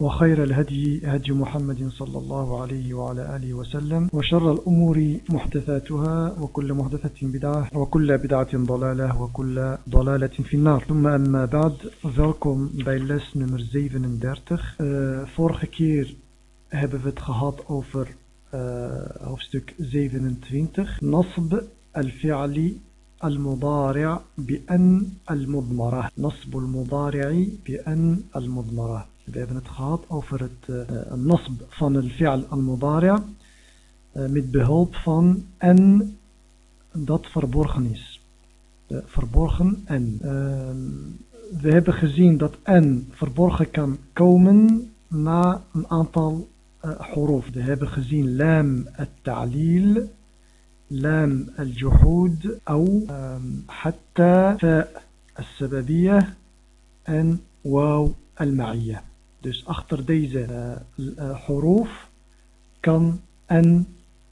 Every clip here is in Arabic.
وخير الهدي هدي محمد صلى الله عليه وعلى آله وسلم وشر الأمور محدثاتها وكل محدثة بدعة وكل بدعة ضلالة وكل ضلالة في النار. ثم أما بعد welkom bij les nummer 37 uh, vorige keer hebben we het gehad hoofdstuk 27 نصب الفعل المضارع بأن المضمرة نصب المضارع بأن المضمرة hebben het gehad over het uh, nasb van het fi'al al-mudari' uh, met behulp van en dat verborgen is. Uh, verborgen en. we hebben gezien dat en verborgen kan komen na een aantal huruf. We hebben gezien lam al-ta'lil, lam al-juhud, of حتى فاء السببية en واو المعية. Dus achter deze uh, kan en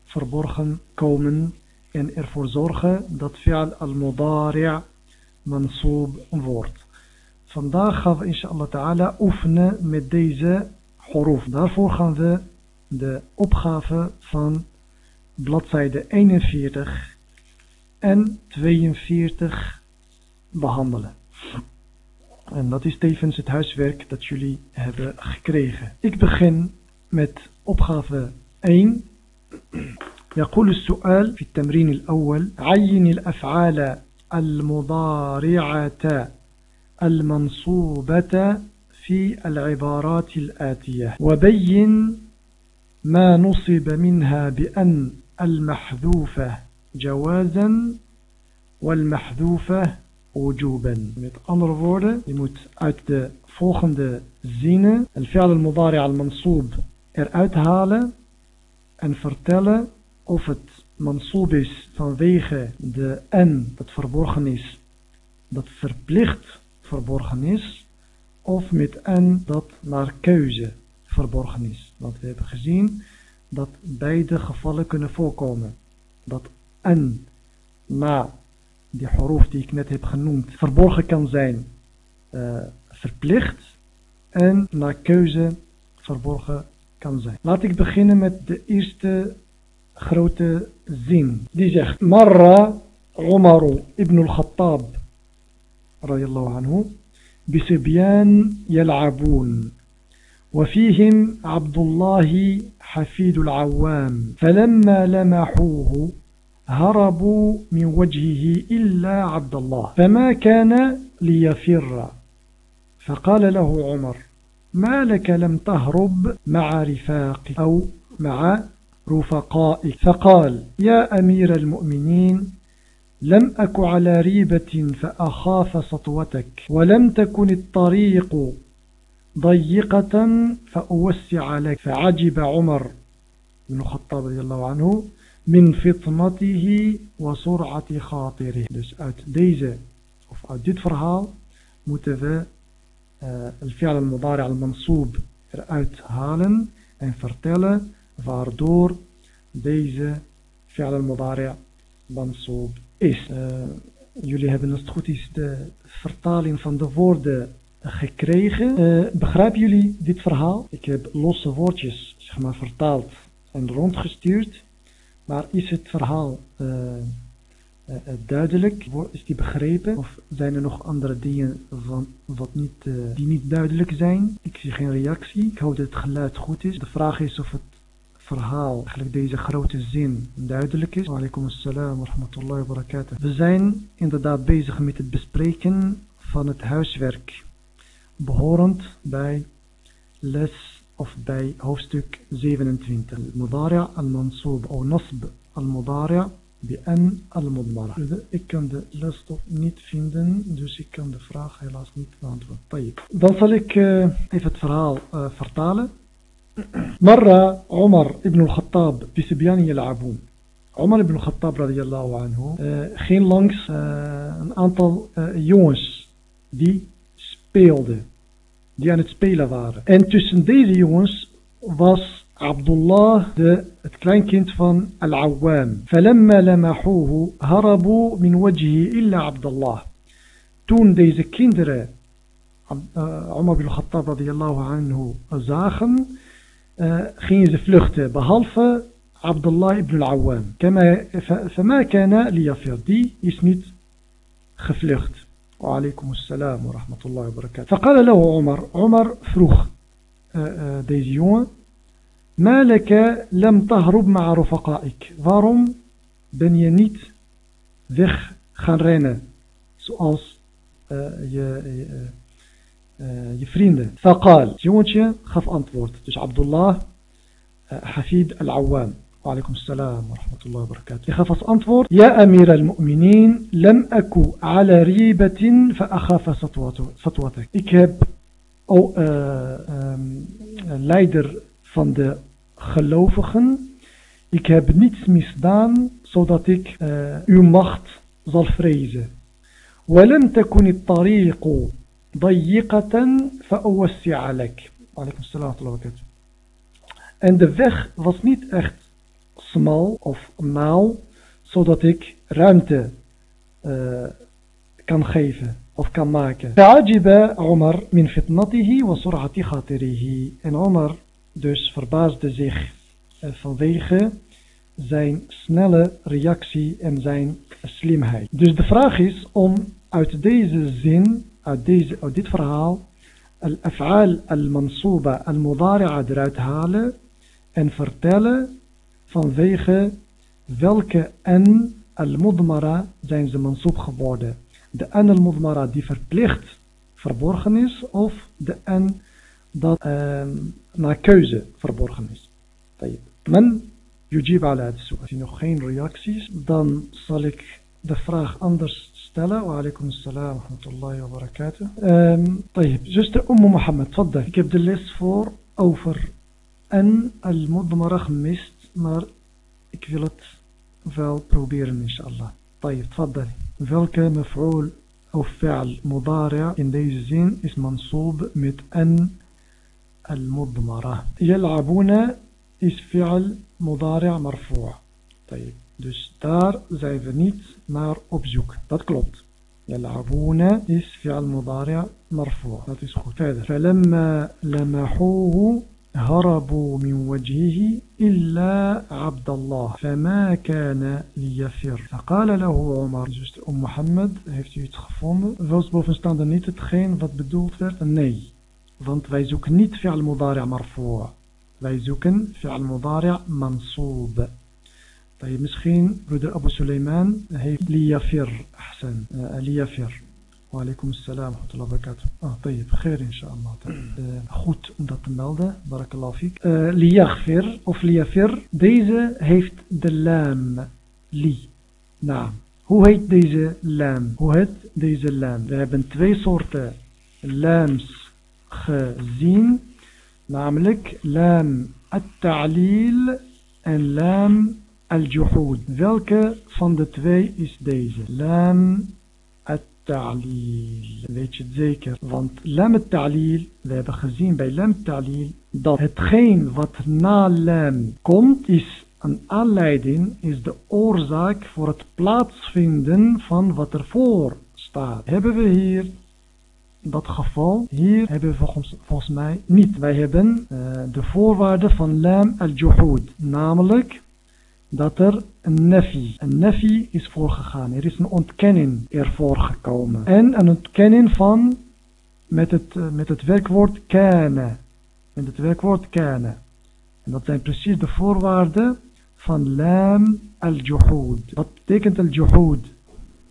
verborgen komen en ervoor zorgen dat fi'al al-mudari' mansoob wordt. Vandaag gaan we inshallah ta'ala oefenen met deze huruf. Daarvoor gaan we de opgave van bladzijde 41 en 42 behandelen. En dat is tevens het huiswerk dat jullie hebben gekregen. Ik begin met opgave 1. يقول السؤال في التمرين الأول عين الأفعال المضارعة المنصوبة في العبارات الآتية وبين ما نصب منها بأن المحذوفة جوازا والمحذوفة Met andere woorden, je moet uit de volgende zinnen al-mudari' al-mansoob eruit halen en vertellen of het mansoob is vanwege de en dat verborgen is, dat verplicht verborgen is, of met en dat naar keuze verborgen is. Want we hebben gezien dat beide gevallen kunnen voorkomen. Dat en na die huruf die ik net heb genoemd verborgen kan zijn uh, verplicht en naar keuze verborgen kan zijn. Laat ik beginnen met de eerste grote zin. Die zegt Marra Umaru ibn al-Khattab radiyallahu anhu بصبيان يلعبون وفيهم عبد الله حفيد العوام فلما لمحوه هربوا من وجهه إلا عبد الله. فما كان ليفر. فقال له عمر ما لك لم تهرب مع رفاقك أو مع رفقائك؟ فقال يا أمير المؤمنين لم أك على ريبة فأخاف سطوتك ولم تكن الطريق ضيقة فأوسع لك. فعجب عمر بن الخطاب رضي الله عنه min fitnatihi wa sur'ati khatiri. Dus uit deze, of uit dit verhaal, moeten we uh, al-fi'al al-mudari al-mansoob eruit halen en vertellen waardoor deze fi'al al-mudari mansoob is. Uh, jullie hebben als het goed is de vertaling van de woorden gekregen. Uh, begrijpen jullie dit verhaal? Ik heb losse woordjes zeg maar, vertaald en rondgestuurd. Maar is het verhaal uh, uh, duidelijk? Is die begrepen? Of zijn er nog andere dingen van, wat niet, die niet duidelijk zijn? Ik zie geen reactie. Ik hoop dat het geluid goed is. De vraag is of het verhaal, eigenlijk deze grote zin, duidelijk is. Walaikum assalam wa rahmatullahi wa barakatuh. We zijn inderdaad bezig met het bespreken van het huiswerk. Behorend bij les of bij hoofdstuk 27. Mudari' al-mansoob of nasb al-mudari' bi-an al-mudmara. Ik kan de lesstof niet vinden, dus ik kan de vraag helaas niet beantwoorden. Dan zal ik uh, even het verhaal uh, vertalen. مر عمر ابن الخطاب بسبيان يلعبون Omar ibn Khattab radiyallahu anhu uh, ging langs uh, een aantal uh, jongens die speelden. Die aan het spelen waren. En tussen deze jongens was Abdullah, de, het kleinkind van Al-Awwam. فَلَمَّا لَمَحُوهُ هَرَبُوا مِنْ وَجْهِ إِلَّا Abdullah. Toen deze kinderen uh, Umar bin Khattab radiyallahu anhu zagen, uh, gingen ze vluchten, behalve Abdullah ibn al-Awwam. فما كان ليفر. Die is niet gevlucht. وعليكم السلام ورحمة الله وبركاته. فقال له عمر عمر فروخ آه، آه، ديزيون ما لك لم تهرب مع رفقائك؟ فارم بن ينيت ذخ خرين سؤال آه، يفريند فقال جيونتش خف انتورت عبد الله حفيد العوام. وعليكم السلام ورحمة الله وبركاته يخاف أنطور يا أمير المؤمنين لم أكو على ريبة فأخاف سطوتك Ik heb, oh, uh, um, leider van de gelovigen, ik heb niets misdaan zodat ik uh, uw macht zal vrezen. ولم تكن الطريق ضيقة فأوسع لك. وعليكم السلام ورحمة الله وبركاته. En de weg was niet echt smal of maal, zodat ik ruimte uh, kan geven of kan maken. Fa'ajiba Omar min fitnatihi wa. En Omar dus verbaasde zich eh, vanwege zijn snelle reactie en zijn slimheid. Dus de vraag is om uit deze zin, uit, deze, uit dit verhaal, al-af'al al-mansuba al-mudari'a eruit halen en vertellen vanwege welke n al-mudmara zijn ze mansoob geworden. De n al-mudmara die verplicht verborgen is of de n dat uh, naar keuze verborgen is. Men yujib ala je nog geen reacties, dan zal ik de vraag anders stellen. Wa alaikum salam wa rahmatullahi wa barakatuh. Um, zuster Ummu Mohammed, tfaddal. Ik heb de les voor over en al-mudmara gemist maar ik wil het wel proberen inshallah. طيب تفضل welke maf'ul of fi'al mudari' in deze zin is mansoob met an al-mudmara. Yal'abuna is fi'al mudari' marfu' طيب dus daar zijn we niet naar op zoek. Dat klopt. يلعبون is فعل مضارع مرفوع. Dat is goed. Verder. فلما لمحوه هربوا من وجهه إلا عبد الله فما كان ليفر. فقال له عمر جوست أم محمد heeft تخفون؟ Het gevonden was boven staande niet hetgeen wat bedoeld werd nee want فعل مضارع مرفوع؟ فايزوك فعل مضارع منصوب. طيب مسخين برودر أبو سليمان هي ليفر أحسن. آه، ليفر. Walaikum salam wa rahmatullahi wa barakatuh. Ah, tayyib, geer inshallah. Uh, goed om dat te melden. Barakallahu fiek. Uh, eh, liyaghfir of liyafir. Deze heeft de lam. Li. Naam. Hoe heet deze lam? Hoe heet deze lam? We hebben twee soorten lams gezien. Namelijk lam at-ta'lil en lam al-juhud. Welke van de twee is deze? Lam ta'lil. Weet je het zeker? Want lam ta'lil, we hebben gezien bij lam ta'lil, dat hetgeen wat na lam komt, is een aanleiding, is de oorzaak voor het plaatsvinden van wat ervoor staat. Hebben we hier dat geval? Hier hebben we volgens, volgens mij niet. Wij hebben uh, de voorwaarden van lam al-juhud, namelijk dat er een nafi. Een nafi is voorgegaan. Er is een ontkenning ervoor gekomen. En een ontkenning van met het, eh, met het werkwoord kane. Met het werkwoord kane. En dat zijn precies de voorwaarden van lam al-juhud. Wat betekent al-juhud?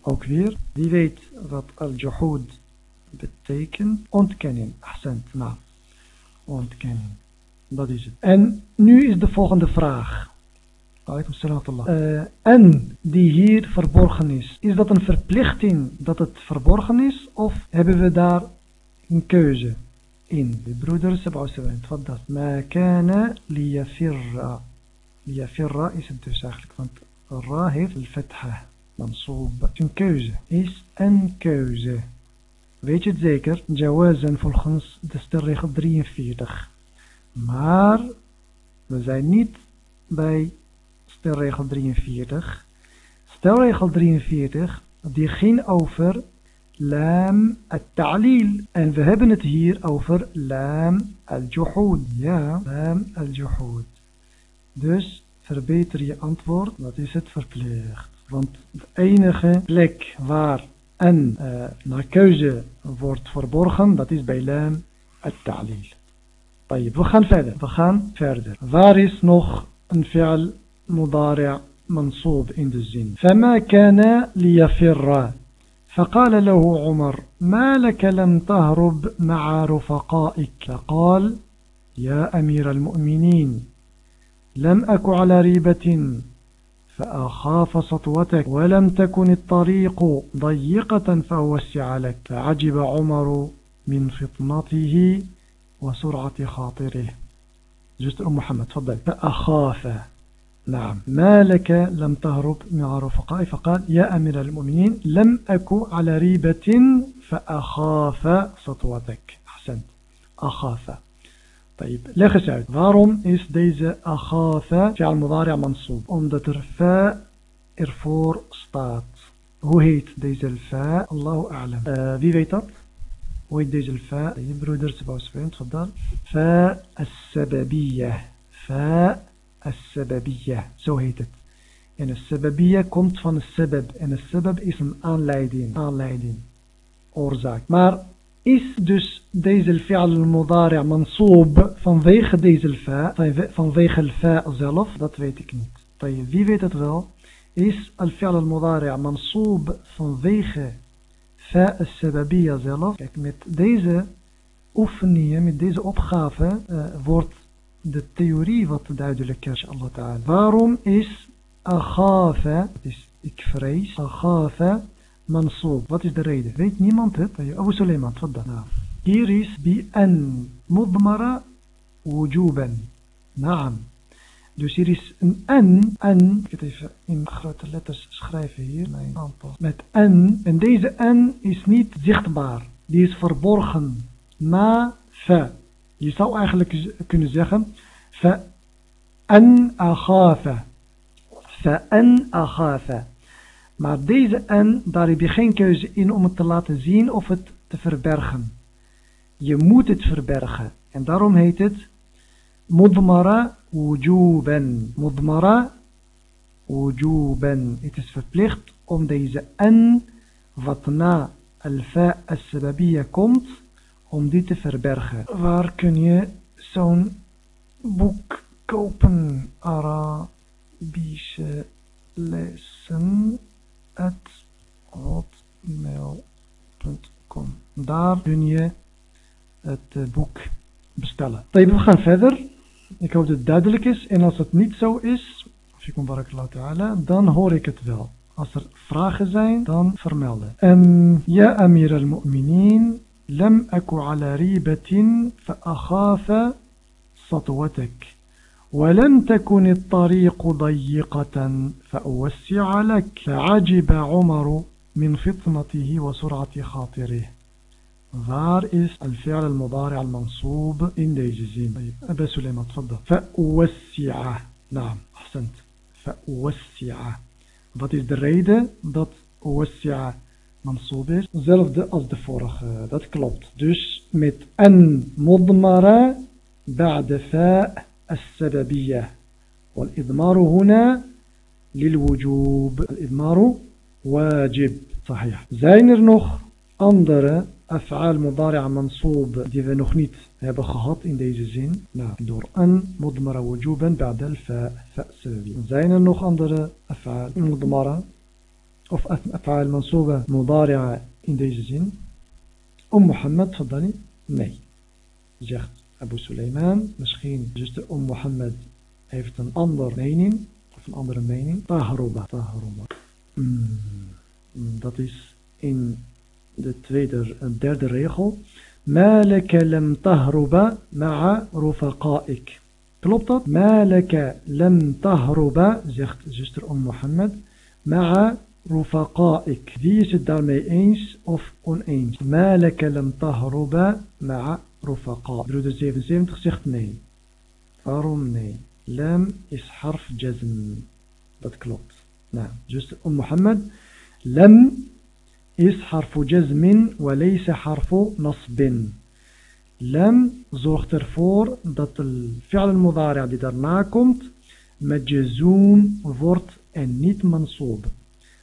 Ook weer. Wie weet wat al-juhud betekent? Ontkenning. Ahsend. Nou, ontkenning. Dat is het. En nu is de volgende vraag. Uh, en die hier verborgen is. Is dat een verplichting dat het verborgen is? Of hebben we daar een keuze in? De broeders hebben uitgewend. dat? Ma kana liyafirra. Liyafirra is het dus eigenlijk. Want Ra heeft al-fatha. Mansoob. Een keuze. Is een keuze. Weet je het zeker? Jawazan volgens de stelregel 43. Maar we zijn niet bij stelregel 43. Stelregel 43 die ging over lam al-ta'lil. En we hebben het hier over lam al-juhud. Ja, lam al-juhud. Dus verbeter je antwoord, dat is het verplicht. Want de enige plek waar een uh, naar keuze wordt verborgen, dat is bij lam al-ta'lil. We gaan verder. We gaan verder. Waar is nog een fi'al mudari' منصوب de zin فما كان ليفر؟ فقال له عمر ما لك لم تهرب مع رفقائك؟ فقال يا أمير المؤمنين لم أك على ريبة فأخاف سطوتك ولم تكن الطريق ضيقة فأوسع لك. فعجب عمر من فطنته وسرعة خاطره. جزء محمد تفضل. فأخاف. نعم. ما لك لم تهرب من الرفقاء فقال يا أمير المؤمنين لم أكو على ريبة فأخاف سطوتك. أحسن أخاف. طيب. لا خشعت waarom is deze أخاف. فعل مضارع منصوب. omdat er فاء ervoor staat hoe heet deze الفاء؟ الله أعلم. آه wie beter weet deze الفاء broeder 77 تفضل. فاء السببية. فاء السببية. Zo heet het. En السببية komt van السبب. En السبب is een aanleiding. Aanleiding. Oorzaak. Maar is dus deze fi'al al-mudari' mansoob vanwege deze fa, vanwege al-fa zelf? Dat weet ik niet. Wie weet het wel? Is al-fi'al al-mudari' mansoob vanwege fa al-sababiyya zelf? Kijk, met deze oefeningen, met deze opgave uh, wordt de theorie wat duidelijker, Allah ta'ala. Waarom is aghafa, is ik vrees, aghafa mansoob. Wat is de reden? Weet niemand het? Abu Suleiman, tfadda. Nou. Hier is bi an mudmara wujuban. Naam. Dus hier is een en, en, ik het even in grote letters schrijven hier, mijn aantal. Met en, en deze en is niet zichtbaar. Die is verborgen. Na, fa. Je zou eigenlijk kunnen zeggen, fa en aghafa. Fa en aghafa. Maar deze en, daar heb je geen keuze in om het te laten zien of het te verbergen. Je moet het verbergen. En daarom heet het mudmara wujuban. Mudmara wujuban. Het is verplicht om deze en, wat na al-fa al-sababiyya komt, om die te verbergen. Waar kun je zo'n boek kopen? Arabische lessen hotmail.com. Daar kun je het uh, boek bestellen. We gaan verder. Ik hoop dat het duidelijk is. En als het niet zo is, dan hoor ik het wel. Als er vragen zijn, dan vermelden. Um, ja, Amir al-Mu'minin, لم أك على ريبة فأخاف سطوتك. ولم تكن الطريق ضيقة فأوسع لك. فعجب عمر من فطنته وسرعة خاطره. Waar is الفعل المضارع المنصوب in deze? طيب أبا سليمان تفضل فأوسع نعم أحسنت فأوسع de reden dat أوسع منصوب is dezelfde als de vorige. Dat klopt. Dus met een مضمره بعد فاء السببيه. والإضمار هنا للوجوب. الإضمار واجب. صحيح. zijn er nog andere أفعال مضارعة منصوب die we nog niet hebben gehad in deze zin لا door أن مضمرة وجوبا بعد الفاء فاء السببية zijn er nog andere أفعال مضمرة of af'aal mansooba mudari'a in deze zin Om Mohammed, tfaddali nee zegt Abu Suleiman. Misschien zuster Om Mohammed heeft een andere mening. Of een andere mening. Tahruba. Tahruba. Mm, dat is in de tweede derde regel. لك لم تهرب مع رفقائك Klopt dat? Malaka lam tahruba, zegt zuster Om Mohammed, مع رفقائك. wie is daarmee eens of oneens ما لك لم تهرب مع رفقاء. broeder zeven zeven zegt nee waarom nee لم is حرف جزم. dat klopt نعم. juist أم محمد. لم is حرف جزم وليس حرف نصب. لم zorgt ervoor dat الفعل المضارع die er مجزوم فورت أن نيت منصوب.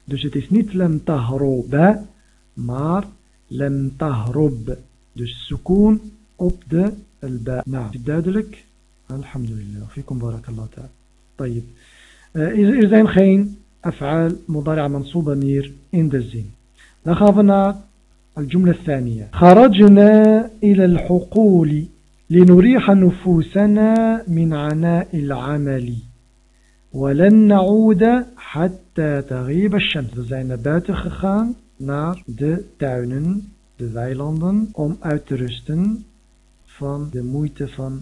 Dus het is niet lam tahroba, maar lam tahrob. Dus sukoon op de al-ba. Nou, is het duidelijk? Alhamdulillah. Fikum barakallah ta'ala. طيب. Er zijn geen af'al mudari' mansooba meer in de zin. Dan gaan we naar الجملة الثانية خرجنا إلى الحقول لنريح نفوسنا من عناء العمل ولن نعود حتى تغيب الشمس. زين باتر gegaan نار د تاونن د weilanden ام uit فان د van de moeite van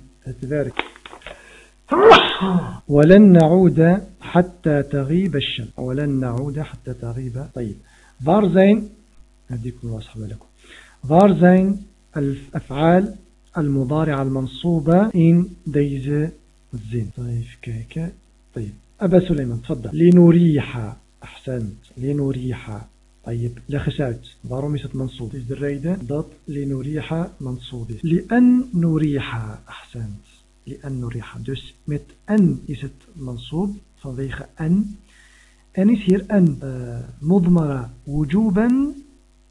ولن نعود حتى تغيب الشمس. ولن نعود حتى تغيب. طيب. Waar زين هديكم الله صحبه لكم waar زين الأفعال المضارعة المنصوبة ان deze zin? طيب كيكه طيب. أبا سليمان تفضل. لنريح أحسنت. لنريح. طيب لا خشعت ضارو ميسة منصوب إيش دريدة ضد. لنريح منصوب لأن نريح أحسنت. لأن نريح. دوس. مت أن إيسة منصوب. فضيخ أن. أن يصير أن. آه، مضمرة. وجوبا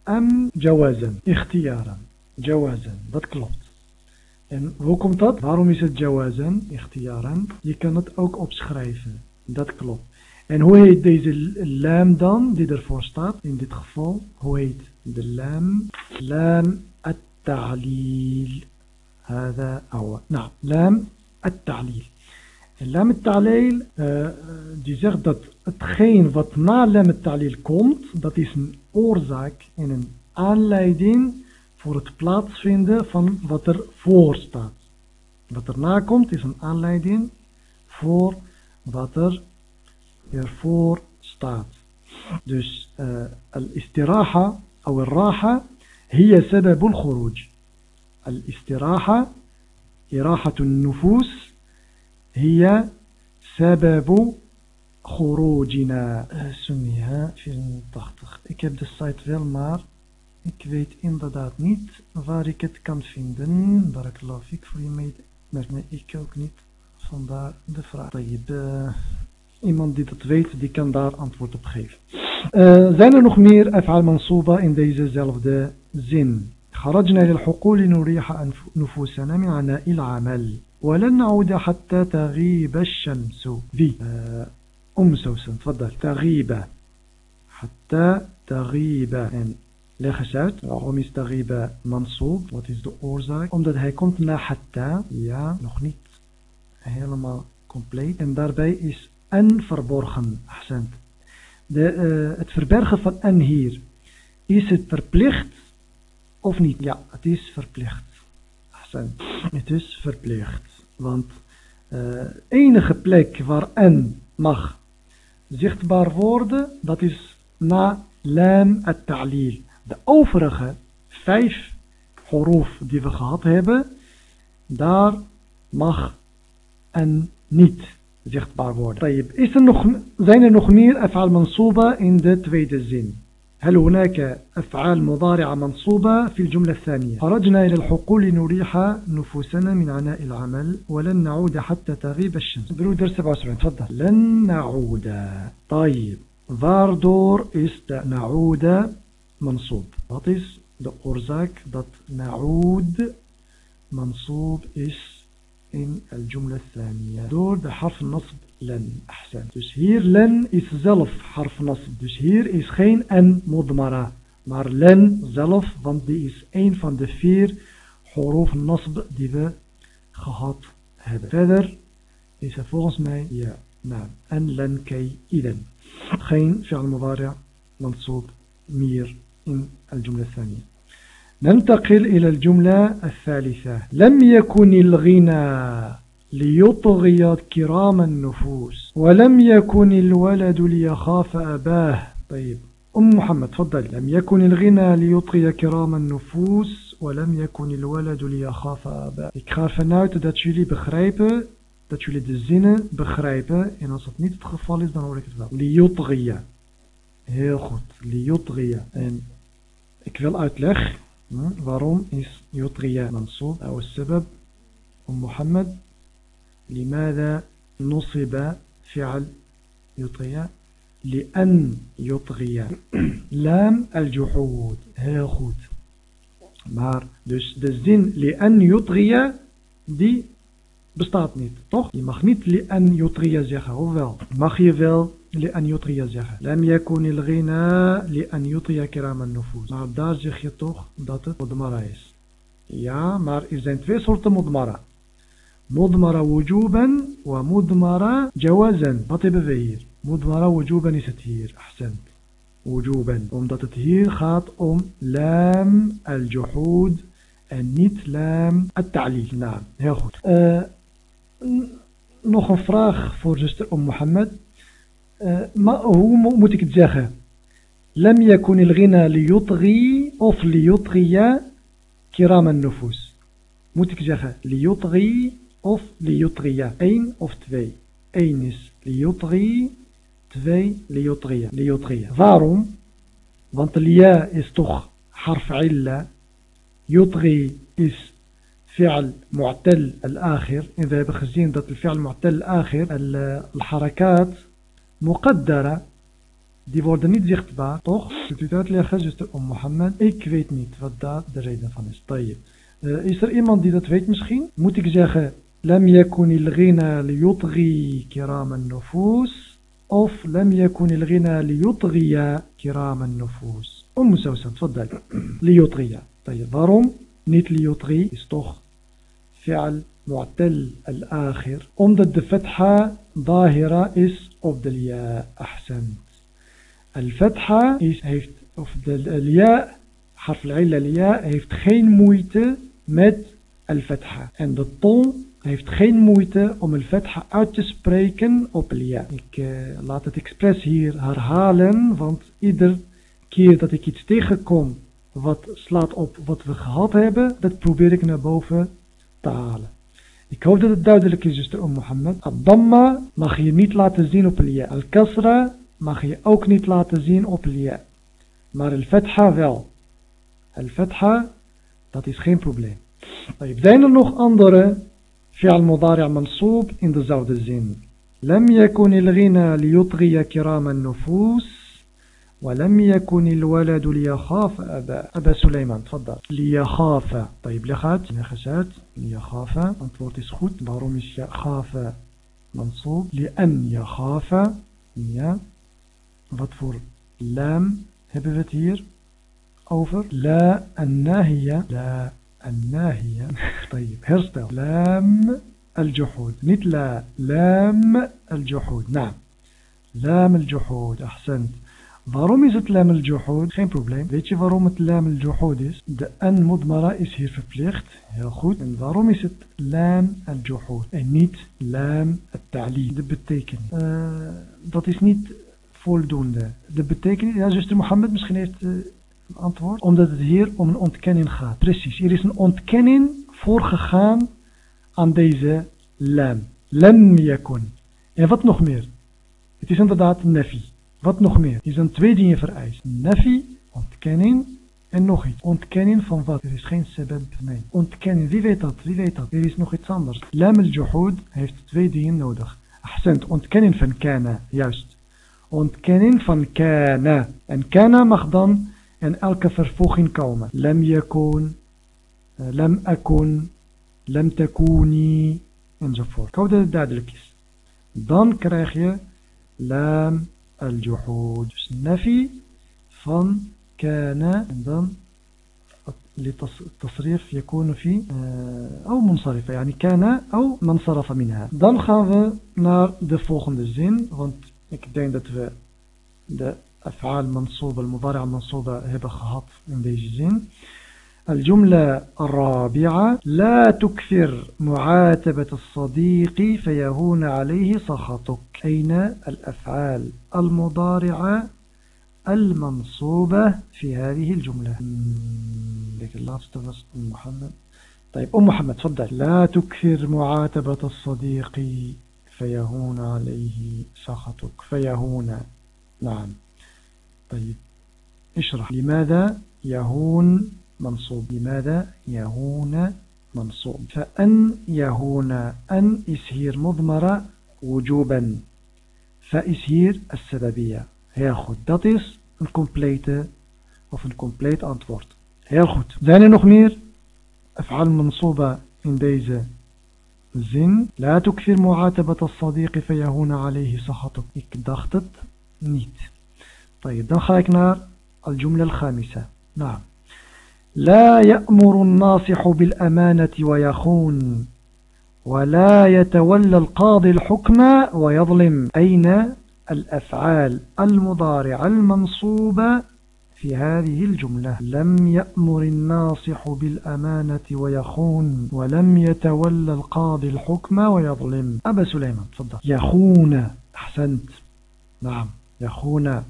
أم جوازا؟ اختيارا. جوازا. ضد كلوت En hoe komt dat? Waarom is het jawazen, echt jaren? Je kan. Dat klopt. En hoe heet deze lam dan, die ervoor staat, in dit geval? Hoe heet de lam? Lam at-ta'lil. هذا أول نعم لام التعليل اللام التعليل die zegt dat hetgeen wat na lam التعليل komt dat is een oorzaak en een aanleiding voor het plaatsvinden van wat er voor staat. Wat erna komt is een aanleiding voor wat er ervoor staat. Dus uh, al-istiraha of al-raha هي سبب الخروج الاستراحة إراحة النفوس هي سبب خروجنا سميها 84 ik heb de site wel maar ik weet inderdaad niet waar ik het kan vinden barakallahu fik voor je mee ik ook niet vandaar de vraag uh, iemand die dat weet die kan daar antwoord op geven uh, zijn er nog meer af'al mansuba in dezezelfde zin خرجنا للحقول نريح نفوسنا من عناء العمل ولن نعود حتى تغيب الشمس في أم سوسن تفضل تغيب حتى تغيب leg eens uit waarom is taghiba mansoob wat is de oorzaak omdat hij komt na hatta ja nog niet helemaal compleet. En daarbij is en verborgen accent de, uh, het verbergen van en hier is het verplicht of niet? Ja het is verplicht accent het is verplicht want uh, enige plek waar en mag zichtbaar worden, dat is na lam at-ta'lil. De overige vijf huruf die we gehad hebben, daar mag en niet zichtbaar worden. طيب, is er nog, zijn er nog meer أفعال منصوبة in هل هناك أفعال مضارعة منصوبة في الجملة الثانية؟ خرجنا إلى الحقول لنريح نفوسنا من عناء العمل ولن نعود حتى تغيب الشمس. broeder 77 تفضل. لن نعود. طيب. waardoor is het نعود منصوب. Wat is de oorzaak نعود منصوب is het. in الجملة الثانية. door de حرف نصب لن. أحسن. dus hier لن is zelf حرف نصب. dus hier hier geen أن مضمرة. maar لن zelf. want die is een van de vier. حروف النصب die we gehad hadden. verder is er volgens mij نعم. أن لن كي إذن. geen فعل مضارع. منصوب. meer. in الجملة الثانية. ننتقل إلى الجملة الثالثة. لم يكن الغنى ليطغي كرام النفوس ولم يكن الولد ليخاف أباه. طيب أم محمد فضل لم يكن الغنى ليطغي كرام النفوس ولم يكن الولد ليخاف أباه. إكخاف نوت دات شولي بخريبة دات شولي دزينة بخريبة إن أصف نيت تخفال إزدان أوريك ليطغي heel goed ليطغي en ik wil uitleg waarom is يطغي منصوب of السبب أم محمد لماذا نصب فعل يطغي؟ لأن يطغي. لام الجحود. heel goed. maar. dus. de zin لأن يطغي die bestaat niet toch لأن يطغي زيخا هو فيل مخ يفيل لأن يطغي زيخة لم يكن الغنى لأن يطغي كرام النفوس. مع دار زيخي توخ دات مضمرة إس يا مار إزاين في صورت مضمرة. مضمرة وجوبا ومضمرة جوازا. بطيب فيير مضمرة وجوبا ستير أحسن. وجوبا. أم دات تهير. خاط أم. لام الجحود. en niet لام التعليل. نعم. ja goed uh nog een vraag voor zuster أم محمد. uh، maar moet ik zeggen لم يكن الغنى ليطغي of ليطغي كرام النفوس. moet ik zeggen ليطغي of ليطغي. één of twee eens. ليطغي twee ليطغي. ليطغي. waarom دانت الياء استخ حرف علة. يطغي إس فعل معتل الآخر. إذا بخزين دات الفعل المعتل الآخر. الحركات مقدرة دي وورد نيت زيخت با طوخ تويتات لي خا جوست أم محمد أي كويت نيت فدا دريدا فانيس طيب آه، اي سر ايمان دي دات فيت مسخين موت اك لم يكن الغنى ليطغي كرام النفوس. of لم يكن الغنى ليطغي كرام النفوس. أم سوسن تفضل. ليطغي. طيب waarom niet ليطغي. is toch. فعل معتل الآخر. omdat فتحه ظاهرة is op de ياء. أحسنت. الفتحة heeft, of de ياء, حرف العلة heeft geen moeite met الفتحة. En de tong heeft geen moeite om al-fatha uit te spreken op al-ja. Ik uh, laat het expres hier herhalen, want ieder keer dat ik iets tegenkom wat slaat op wat we gehad hebben, dat probeer ik naar boven te halen. Ik hoop dat het duidelijk is, zuster Om Mohammed. Ad-damma mag je niet laten zien op liya. Al-kasra mag je ook niet laten zien op liya. Maar al-fatha wel. Al-fatha, dat is geen probleem. Zijn er nog andere fi'al mudari' mansoob in dezelfde zin? لم يكن الغنى ليطغي كرام النفوس ولم يكن الولد ليخاف أبا أبا سليمان تفضل. ليخاف. طيب لغات نخشات. ليخاف. antwoord is goed يخاف منصوب. لأن يخاف. ja wat het hier over لا الناهية. لا الناهية. طيب herstel لام الجحود. لا. لام الجحود. نعم. لام الجحود. أحسنت. Waarom is het lam al-juhud? Geen probleem. Weet je waarom het lam al-juhud is? De an mudmara is hier verplicht. Heel goed. En waarom is het lam al-juhud? En niet lam al-ta'li. De betekenis. Uh, dat is niet voldoende. De betekenis... Ja, zuster Mohammed misschien heeft uh, een antwoord. Omdat het hier om een ontkenning gaat. Precies. Er is een ontkenning voorgegaan aan deze lam. Lam yakun. En wat nog meer? Het is inderdaad nafi. Wat nog meer? Er zijn twee dingen vereist. Nafi, ontkenning en nog iets. Ontkenning van wat? Er is geen sebab. Nee. Ontkenning. Wie weet dat? Wie weet dat? Er is nog iets anders. Lam al-juhud heeft twee dingen nodig. Ahsend. Ontkenning van kana. Juist. Ontkenning van kana. En kana mag dan in elke vervolging komen. Lam yakun. Eh, lam akun. Lam takuni. Enzovoort. Ik hoop dat het duidelijk is. Dan krijg je lam الجحود dus نفي van كان dan التصريف يكون في آه، أو منصرفة يعني كان أو منصرف منها. dan gaan نار naar de volgende اكدين want ik denk dat منصوبة المضارع المنصوبة هبة gehad in deze الجملة الرابعة لا تكثر معاتبة الصديق فيهون عليه سخطك. أين الأفعال المضارعة المنصوبة في هذه الجملة؟ أم محمد. طيب أم محمد تفضل. لا تكثر معاتبة الصديق فيهون عليه سخطك. فيهون. نعم. طيب اشرح. لماذا يهون منصوب لماذا يهون منصوب. فأن يهون أن is hier مضمرة وجوبا. ف is hier السببية. هياخد داتيس الكمبليت وفي الكمبليت أنتفورت هياخد زاني نخمير. أفعل منصوبة إن ديزة زين. لا تكثر معاتبة الصديق فيهون عليه صحتك إك ضغطت نيت. طيب دخلك نار الجملة الخامسة. نعم. لا يأمر الناصح بالأمانة ويخون ولا يتولى القاضي الحكم ويظلم. أين الأفعال المضارعة المنصوبة في هذه الجملة؟ لم يأمر الناصح بالأمانة ويخون ولم يتولى القاضي الحكم ويظلم. أبا سليمان تفضل. يخون أحسنت. نعم يخون.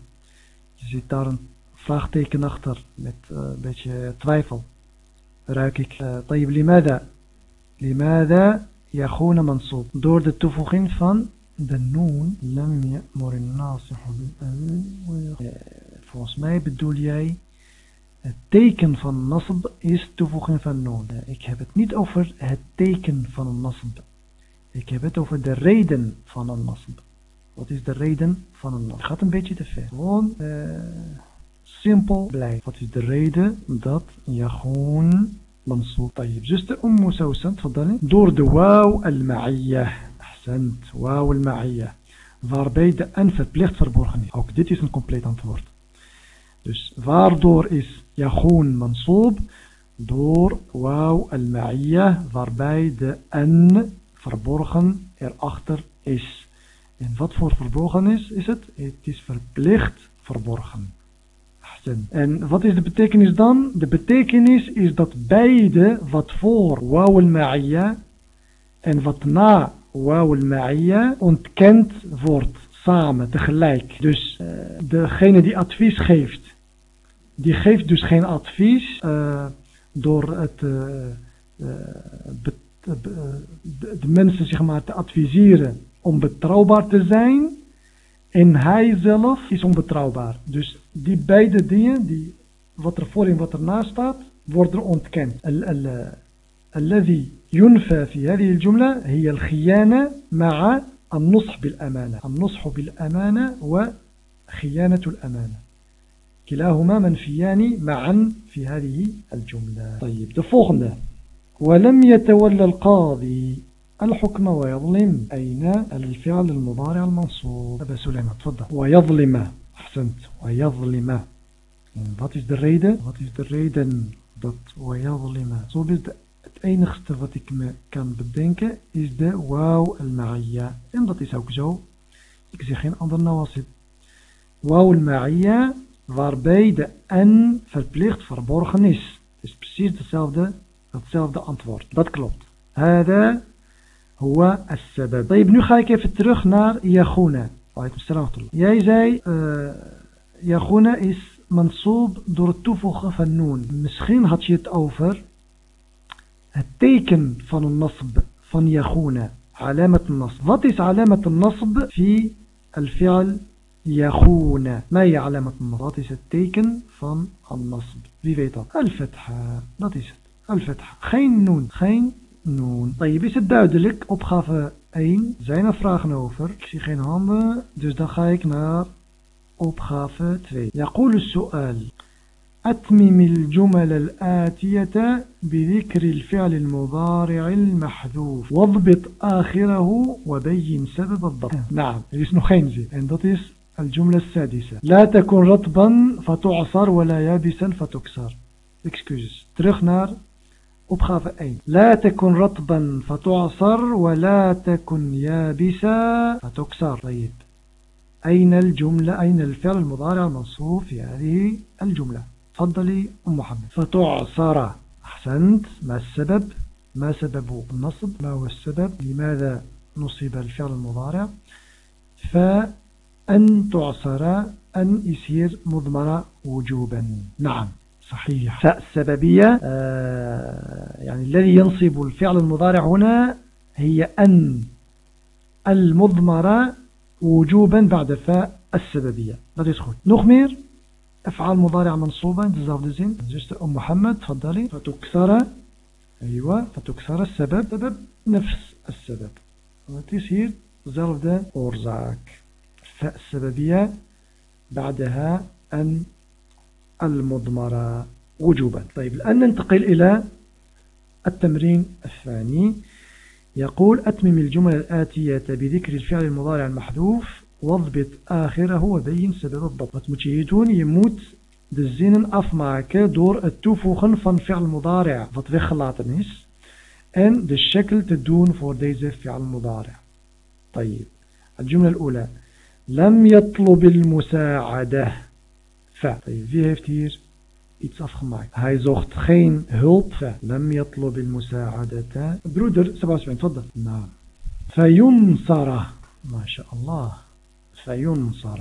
Een vraagteken achter met uh, een beetje twijfel ruik ik uh, طيب لماذا لماذا يخون منصوب door de toevoeging van de noon lam ya'mur an-nasihu bil Volgens mij bedoel jij het teken van nasb is toevoeging van noon. Ik heb het niet over het teken van een nasb. Ik heb het over de reden van een nasb. Wat is de reden van een nasb? Het gaat een beetje te ver. Gewoon uh, simpel blijven. Wat is de reden dat je gewoon mansoob طيب zuster Ummu Sausan تفضلي door de wauw al-ma'iyah Ahsend, wauw al-ma'iyya. Waarbij de en verplicht verborgen is. Ook dit is een compleet antwoord. Dus waardoor is yahoon mansoob? Door wauw al-ma'iyya, waarbij de en verborgen erachter is. En wat voor verborgen is, is het? Het is verplicht verborgen. En wat is de betekenis dan? De betekenis is dat beide wat voor wauw al-ma'iyya en wat na wauw al-ma'iyya ontkend wordt samen, tegelijk. Dus uh, degene die advies geeft, die geeft dus geen advies uh, door het, de, de mensen zeg maar, te adviseren om betrouwbaar te zijn. En hij zelf is onbetrouwbaar. Dus die beide dingen, die, wat er voor en wat ernaast staat, worden ontkend. الذي ينفى في هذه الجملة هي الخيانة مع النصح بالأمانة النصح بالأمانة وخيانة الأمانة كلاهما منفيان معا في هذه الجملة طيب de ولم يتولى القاضي الحكم ويظلم أين الفعل المضارع المنصوب أبا سليمان تفضل ويظلم أحسنت ويظلم wat is de reden? Wat is de reden dat ويظلم zo is de Het enigste wat ik me kan bedenken is de wauw al-ma'iyya. En dat is ook zo. Ik zeg geen ander nawasib. Wauw al-ma'iyya waarbij de n verplicht verborgen is. Het is precies hetzelfde, hetzelfde antwoord. Dat klopt. Hada هو السبب. طيب نخاي كيف تروح نار يخونا وعليكم السلام ورحمة الله. ja jij zei uh، يخونا is منصوب door het weg van نون misschien had je over het teken van النصب فن يخونا علامة النصب. wat is علامة النصب في الفعل يخونا ما هي علامة النصب؟ wat is het teken van النصب في فيتا الفتحة. wat is الفتحة. geen نون. geen نون طيب is het duidelijk opgave 1 zijn er vragen over ik zie geen handen dus dan ga ik naar opgave 2 يقول السؤال أتمم الجمل الآتية بذكر الفعل المضارع المحذوف. واضبط آخره وبين سبب الضبط. نعم. zin en dat is الجملة السادسة. لا تكن رطبا فتعصر ولا يابسا فتكسر. Excuses. naar opgave 1 لا تكن رطبا فتعصر ولا تكن يابسا فتكسر. طيب. أين الجملة؟ أين الفعل المضارع المنصوب في هذه الجملة؟ تفضلي أم محمد. فتعصر. أحسنت. ما السبب؟ ما سبب النصب؟ ما هو السبب؟ لماذا نصب الفعل المضارع؟ فأن تعصر أن يصير مضمرة وجوبا. نعم. صحيح. فالسببية آه يعني الذي ينصب الفعل المضارع هنا هي أن المضمرة وجوبا بعد فاء السببية. dat is goed أفعال مضارع منصوبة. dezelfde أم محمد. تفضلي. فتكسر. أيوة. فتكسر السبب. سبب. نفس السبب. het is hier dezelfde oorzaak بعدها أن المضمرة وجوبا. طيب الآن ننتقل إلى التمرين الثاني. يقول أتمم الجمل الآتية بذكر الفعل المضارع المحذوف واضبط آخره وبين سبب الضبط. wat moet je hier doen? Je moet de zinnen afmaken door het toevoegen van fi'al mudari' wat weggelaten is طيب الجملة الأولى لم يطلب المساعدة. ف طيب wie heeft hier iets afgemaakt hij zocht geen hulp لم يطلب المساعدة broeder 77 تفضل نعم فينصر ما شاء الله فينصر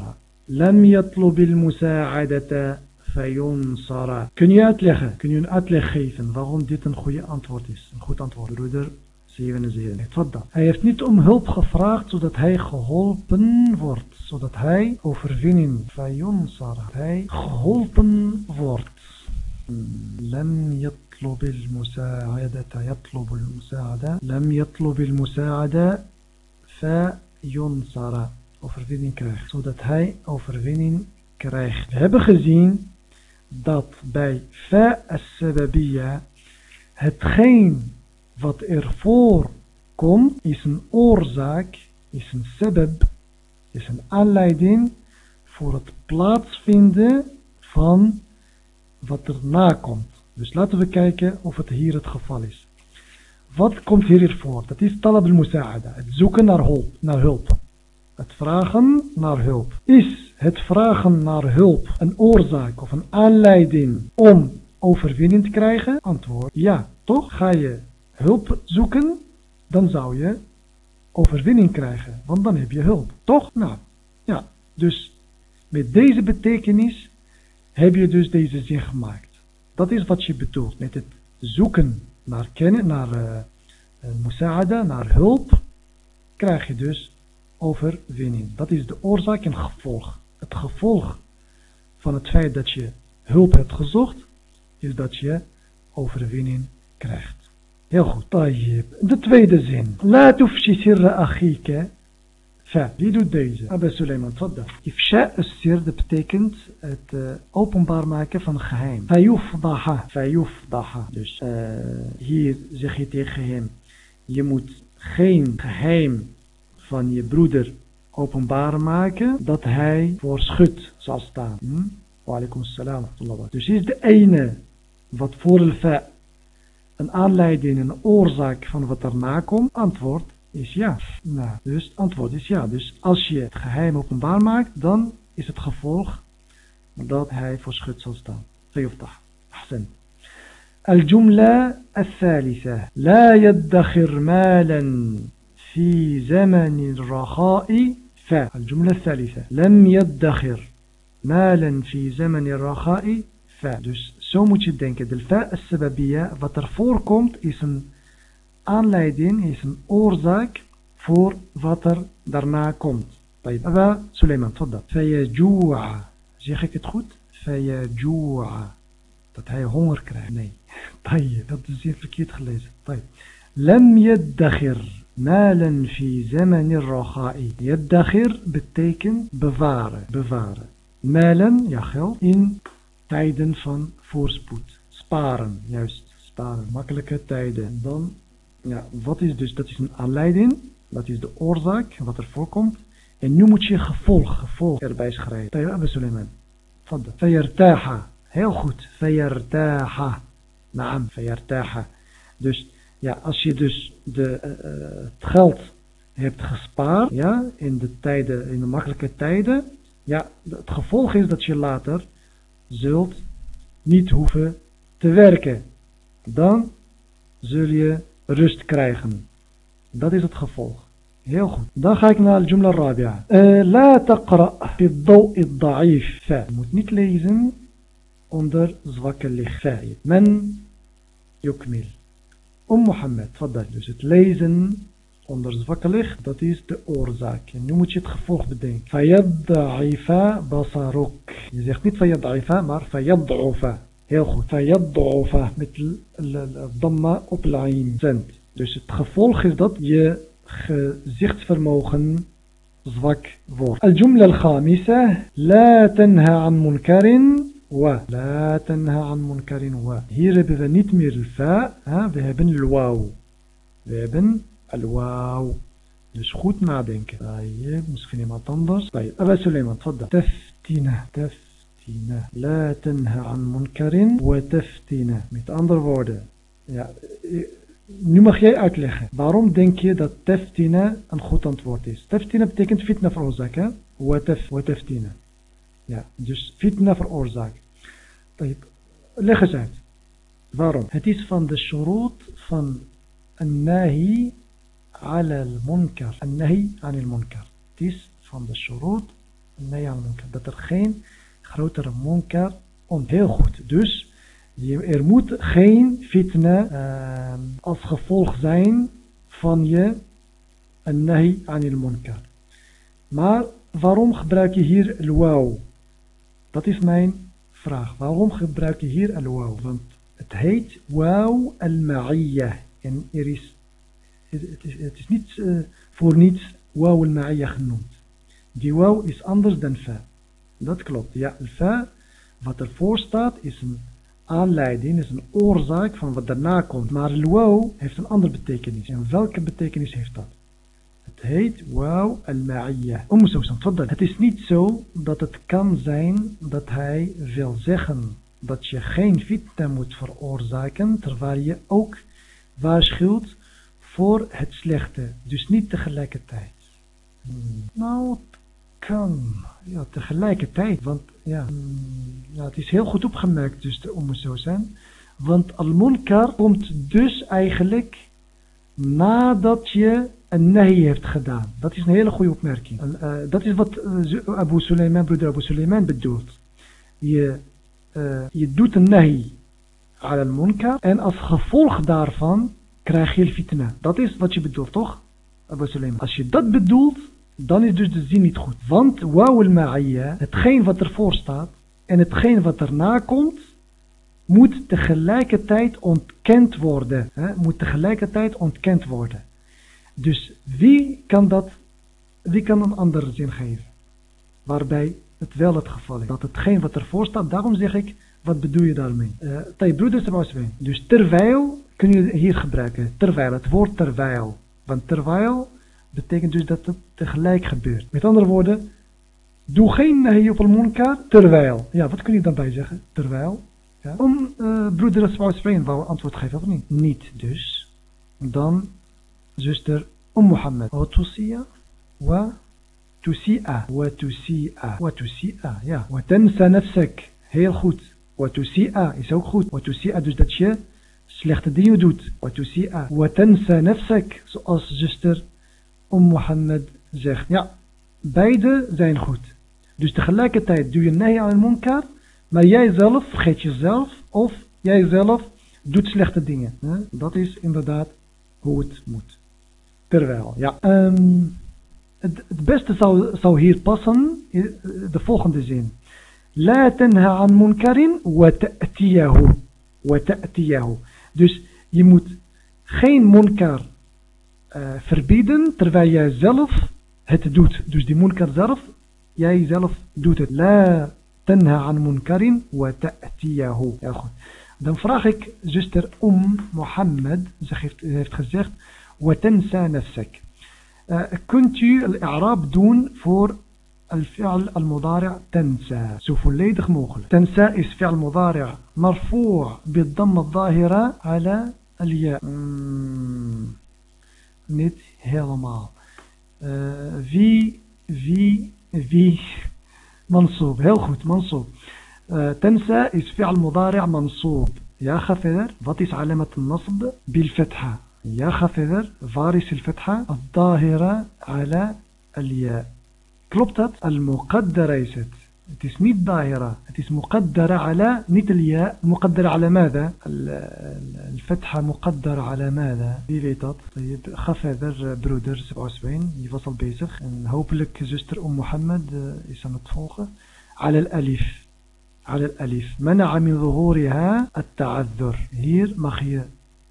لم يطلب المساعدة فينصر kun je uitleggen kun je een uitleg geven waarom dit een goede antwoord is een goed antwoord broeder 77 تفضل hij heeft niet om hulp gevraagd zodat hij geholpen wordt zodat hij overwinning فينصر hij geholpen wordt لم يطلب المساعدة يطلب المساعدة لم يطلب المساعدة فينصر overwinning krijgt. Zodat hij overwinning krijgt. We hebben gezien dat bij fa as-sababiyya hetgeen wat ervoor komt is een oorzaak, is een sabab, is een aanleiding voor het plaatsvinden van wat erna komt. Dus laten we kijken of het hier het geval is. Wat komt hier voor? Dat is talab al-musa'ada, het zoeken naar hulp. Naar hulp. Het vragen naar hulp. Is het vragen naar hulp een oorzaak of een aanleiding om overwinning te krijgen? Antwoord ja, toch? Ga je hulp zoeken, dan zou je overwinning krijgen, want dan heb je hulp, toch? Nou, ja, dus met deze betekenis heb je dus deze zin gemaakt. Dat is wat je bedoelt met het zoeken naar kennen, naar uh, naar hulp, krijg je dus overwinning. Dat is de oorzaak en gevolg. Het gevolg van het feit dat je hulp hebt gezocht, is dat je overwinning krijgt. Heel goed. De tweede zin. La tufshi sirra akhike. Fa. Wie doet deze? Abba Suleiman, tfadda. Ifsha sir, dat betekent het uh, openbaar maken van geheim. Fayufdaha. Fayufdaha. Dus uh, hier zeg je tegen hem, je moet geen geheim van je broeder openbaar maken dat hij voor schut zal staan. Hm? Wa alaikum salam. Dus is de ene wat voor de fa een aanleiding, een oorzaak van wat erna komt? Antwoord is ja. Nou, dus antwoord is ja. Dus als je het geheim openbaar maakt, dan is het gevolg dat hij voor schut zal staan. فيفتح أحسن الجملة الثالثة لا يدخر مالا في زمن الرخاء فالجملة الثالثة لم يدخر مالا في زمن الرخاء fa. Dus zo moet je denken. De fa sababiyya, wat er voorkomt, is een aanleiding, is een oorzaak voor wat er daarna komt. طيب أبا سليمان تفضل فيجوع zeg ik het goed فيجوع dat hij honger krijgt nee طيب dat is hier verkeerd gelezen طيب لم يدخر مالا في زمن الرخاء يدخر betekent bewaren bewaren مالا ja geld in tijden van voorspoed. Sparen, juist, sparen. Makkelijke tijden. En dan, ja, wat is dus, dat is een aanleiding, dat is de oorzaak, wat er voorkomt. En nu moet je gevolg, gevolg erbij schrijven. Tayyip Abu Suleiman. Fayartaha. Heel goed. Fayartaha. Naam, fayartaha. Dus, ja, als je dus de, uh, het geld hebt gespaard, ja, in de tijden, in de makkelijke tijden, ja, het gevolg is dat je later zult niet hoeven te werken. Dan zul je rust krijgen. Dat is het gevolg. Heel goed. Dan ga ik naar Jumla Rabia. Eh, la taqra fi daw'i da'if. Je moet niet lezen onder zwakke licht. Men yukmil. Om Mohammed, wat dus het lezen onder zwakke licht, dat is de oorzaak. En nu moet je het gevolg bedenken. Fayadda'ifa basaruk. Je zegt niet fayadda'ifa, maar fayaddufa. Heel goed. Fayaddufa met damma op lijn. Dus het gevolg is dat je gezichtsvermogen zwak wordt. الجملة الخامسة لا تنهى عن منكر و لا تنهى عن منكر و niet meer الفاء we hebben الواو we hebben الواو dus goed nadenken طيب iemand anders طيب أبا سليمان تفضل تفتينة تفتينة لا تنهى عن منكر وتفتينة met andere woorden ja Nu mag jij uitleggen. Waarom denk je dat teftina een goed antwoord is? Teftina betekent fitna veroorzaken. Watef, wateftina. Ja, dus fitna veroorzaken. Leg eens uit. Waarom? Het is van de shurut van een nahi ala al-munkar. Een nahi aan al-munkar. Het is van de shurut een nahi aan al-munkar. Dat er geen grotere munkar om. Heel goed. Dus er moet geen fitna uh, als gevolg zijn van je een nahi anil munkar. Maar waarom gebruik je hier al Dat is mijn vraag. Waarom gebruik je hier al Want het heet waw al-ma'iyah. En er is, het, is, het is niet uh, voor niets waw al-ma'iyah genoemd. Die waw is anders dan fa. Dat klopt. Ja, fa, wat ervoor staat, is een aanleiding, is een oorzaak van wat daarna komt. Maar wow heeft een andere betekenis. En welke betekenis heeft dat? Het heet wow al-ma'iyya. Om zo Het is niet zo dat het kan zijn dat hij wil zeggen dat je geen fitna moet veroorzaken, terwijl je ook waarschuwt voor het slechte. Dus niet tegelijkertijd. Nou, kan. Ja, tegelijkertijd. Want ja, mm, ja, het is heel goed opgemerkt dus om zo zijn. Want al-munkar komt dus eigenlijk nadat je een nahi hebt gedaan. Dat is een hele goede opmerking. Uh, dat is wat uh, Abu Suleiman, broeder Abu Suleiman bedoelt. Je, uh, je doet een nahi al-munkar en als gevolg daarvan krijg je fitna. Dat is wat je bedoelt, toch? Abu Suleiman. Als je dat bedoelt, dan is dus de zin niet goed. Want wauw al hetgeen wat ervoor staat en hetgeen wat erna komt, moet tegelijkertijd ontkend worden. Hè? Moet tegelijkertijd ontkend worden. Dus wie kan dat, wie kan een andere zin geven? Waarbij het wel het geval is. Dat hetgeen wat ervoor staat, daarom zeg ik, wat bedoel je daarmee? Uh, broeders, dus terwijl kun je hier gebruiken. Terwijl, het woord terwijl. Want terwijl betekent dus dat het tegelijk gebeurt. Met andere woorden, doe geen nahi op al-munkar terwijl. Ja, wat kun je dan bij zeggen? Terwijl. Ja. Om uh, broeder Aswa'u wou antwoord geven of niet? Niet dus. Dan zuster Om Mohammed. Wa tusiya wa tusi'a. Wa tusi'a. Wa tusi'a. Ja. Wa tansa nafsak. Heel goed. Wa tusi'a is ook goed. Wa tusi'a dus dat je slechte dingen doet. Wa tusi'a. Wa tansa nafsak. Zoals zuster om Mohammed zegt. Ja, beide zijn goed. Dus tegelijkertijd doe je nee aan munkar, maar jij zelf vergeet jezelf of jij zelf doet slechte dingen. Dat is inderdaad hoe het moet. Terwijl, ja. Um, het, beste zou, hier passen, de volgende zin. La tenha an munkarin wa ta'tiyahu. Ta'tiyahu. Dus je moet geen munkar uh, verbieden terwijl jij zelf het doet. Dus die munkar zelf, jij zelf doet het. La tenha an munkarin wa ta'tiyahu. Dan vraag ik zuster Om Mohammed, ze heeft, heeft gezegd, wa tensa nafsak. Uh, kunt u al-i'raab doen voor الفعل المضارع تنسى. سوف ليدخ مغل تنسى اس فعل مضارع مرفوع بالضم الظاهرة على الياء. نت هيلما. آه، في في في. منصوب. هل خوت منصوب. آه، تنسى اس فعل مضارع منصوب. يا خفذر فاتس علامة النصب بالفتحة. يا خفذر فارس الفتحة الظاهرة على الياء. Klopt dat? Al-muqaddara is het. Het is niet dahira. Het is muqaddara ala, niet al-ya. Muqaddara ala mada? الفتحة مقدرة على ماذا؟ Wie weet dat? طيب, ga verder, broeder 77. Je was al bezig. En hopelijk zuster Om Mohammed is aan het volgen. على الألف. على الألف منع من ظهورها التعذر hier mag je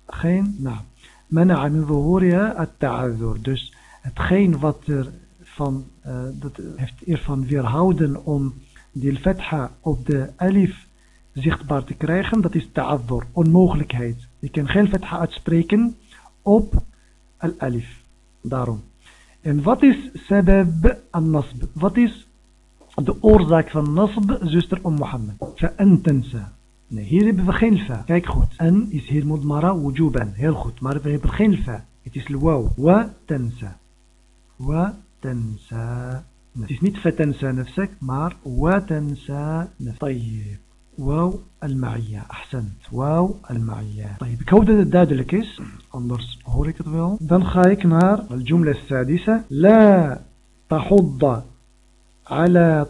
geen naam منع من ظهورها التعذر dus hetgeen wat er van uh, dat heeft ervan weerhouden om die fatha op de alif zichtbaar te krijgen dat is ta'adhur onmogelijkheid je kan geen fatha uitspreken op al alif daarom en wat is sabab al-nasb wat is de oorzaak van nasb, zuster om Mohammed. Fa'an tansa. Nee, hier hebben we geen fa. Kijk goed. An is hier mudmara wujuban. Heel goed. Maar we hebben geen fa. Het is waw. Wa tansa. Wa tansa. Het is نفسك, maar وتنسى نفسك. طيب. واو المعية. أحسنت. واو المعية. طيب. ik hoop dat het duidelijk is ga ik naar الجملة السادسة. لا تحض على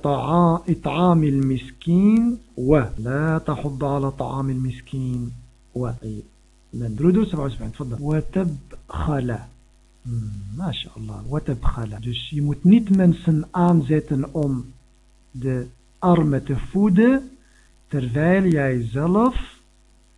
إطعام المسكين ولا تحض على طعام المسكين و. من broeder 77 تفضل. وتبخل. Hmm, MashaAllah, wat heb Dus je moet niet mensen aanzetten om de armen te voeden, terwijl jij zelf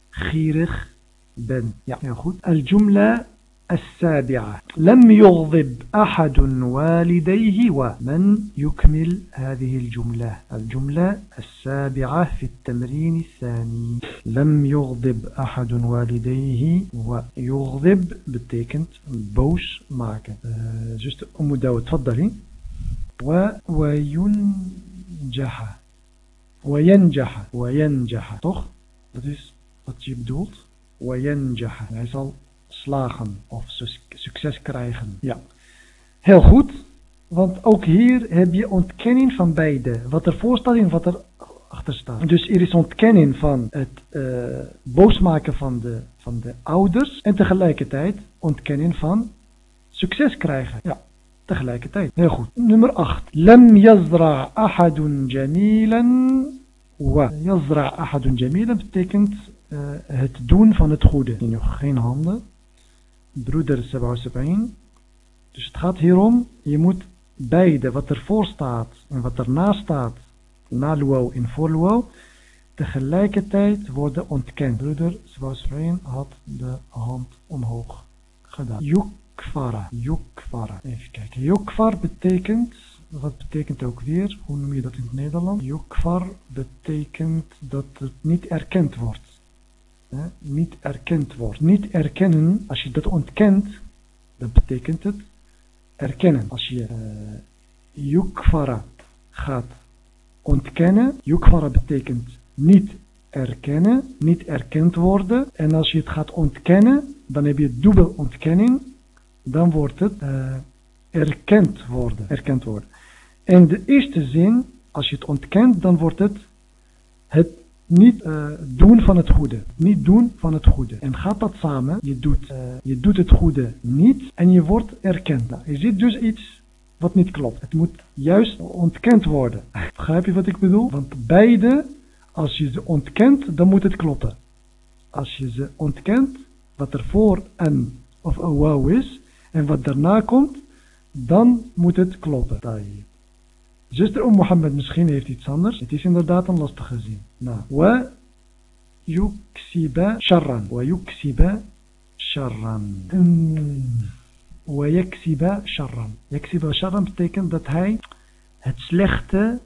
gierig bent. Ja, en goed. Al-jumla السابعة. لم يغضب أحد والديه ومن يكمل هذه الجملة. الجملة السابعة في التمرين الثاني. لم يغضب أحد والديه ويغضب betekent boos maken جست أم داود تفضلي. وينجح. وينجح. وينجح. Toch dat is وينجح. Hij slagen of succes krijgen. Ja, heel goed. Want ook hier heb je ontkenning van beide. Wat er voor staat en wat er achter staat. Dus er is ontkenning van het uh, boosmaken van de, van de ouders. En tegelijkertijd ontkenning van succes krijgen. Ja, tegelijkertijd. Heel goed. Nummer 8. Lam yazra ahadun jamilan wa. Yazra ahadun jamilan betekent uh, het doen van het goede. Nog geen handen broeder 77. Dus het gaat hierom, je moet beide, wat ervoor staat en wat ernaast staat, na luau en voor luau, tegelijkertijd worden ontkend. Broeder 77 had de hand omhoog gedaan. Yukvara, yukvara. Even kijken. Yukvar betekent, wat betekent ook weer, hoe noem je dat in het Nederlands? Yukvar betekent dat het niet erkend wordt niet erkend wordt. Niet erkennen, als je dat ontkent, dan betekent het erkennen. Als je uh, yukvara gaat ontkennen, yukvara betekent niet erkennen, niet erkend worden. En als je het gaat ontkennen, dan heb je dubbel ontkenning, dan wordt het uh, erkend worden. Erkend worden. En de eerste zin, als je het ontkent, dan wordt het het niet uh, doen van het goede. Niet doen van het goede. En gaat dat samen, je doet, uh, je doet het goede niet en je wordt erkend. Nou, je ziet dus iets wat niet klopt. Het moet juist ontkend worden. Begrijp je wat ik bedoel? Want beide, als je ze ontkent, dan moet het kloppen. Als je ze ontkent, wat er voor een of een wow is, en wat daarna komt, dan moet het kloppen. Zuster Om Mohammed misschien heeft iets anders. Het is inderdaad een lastige zin. Nou, wa yuksiba sharran. Wa yuksiba sharran. Wa yaksiba sharran. Yaksiba sharran betekent dat hij het slechte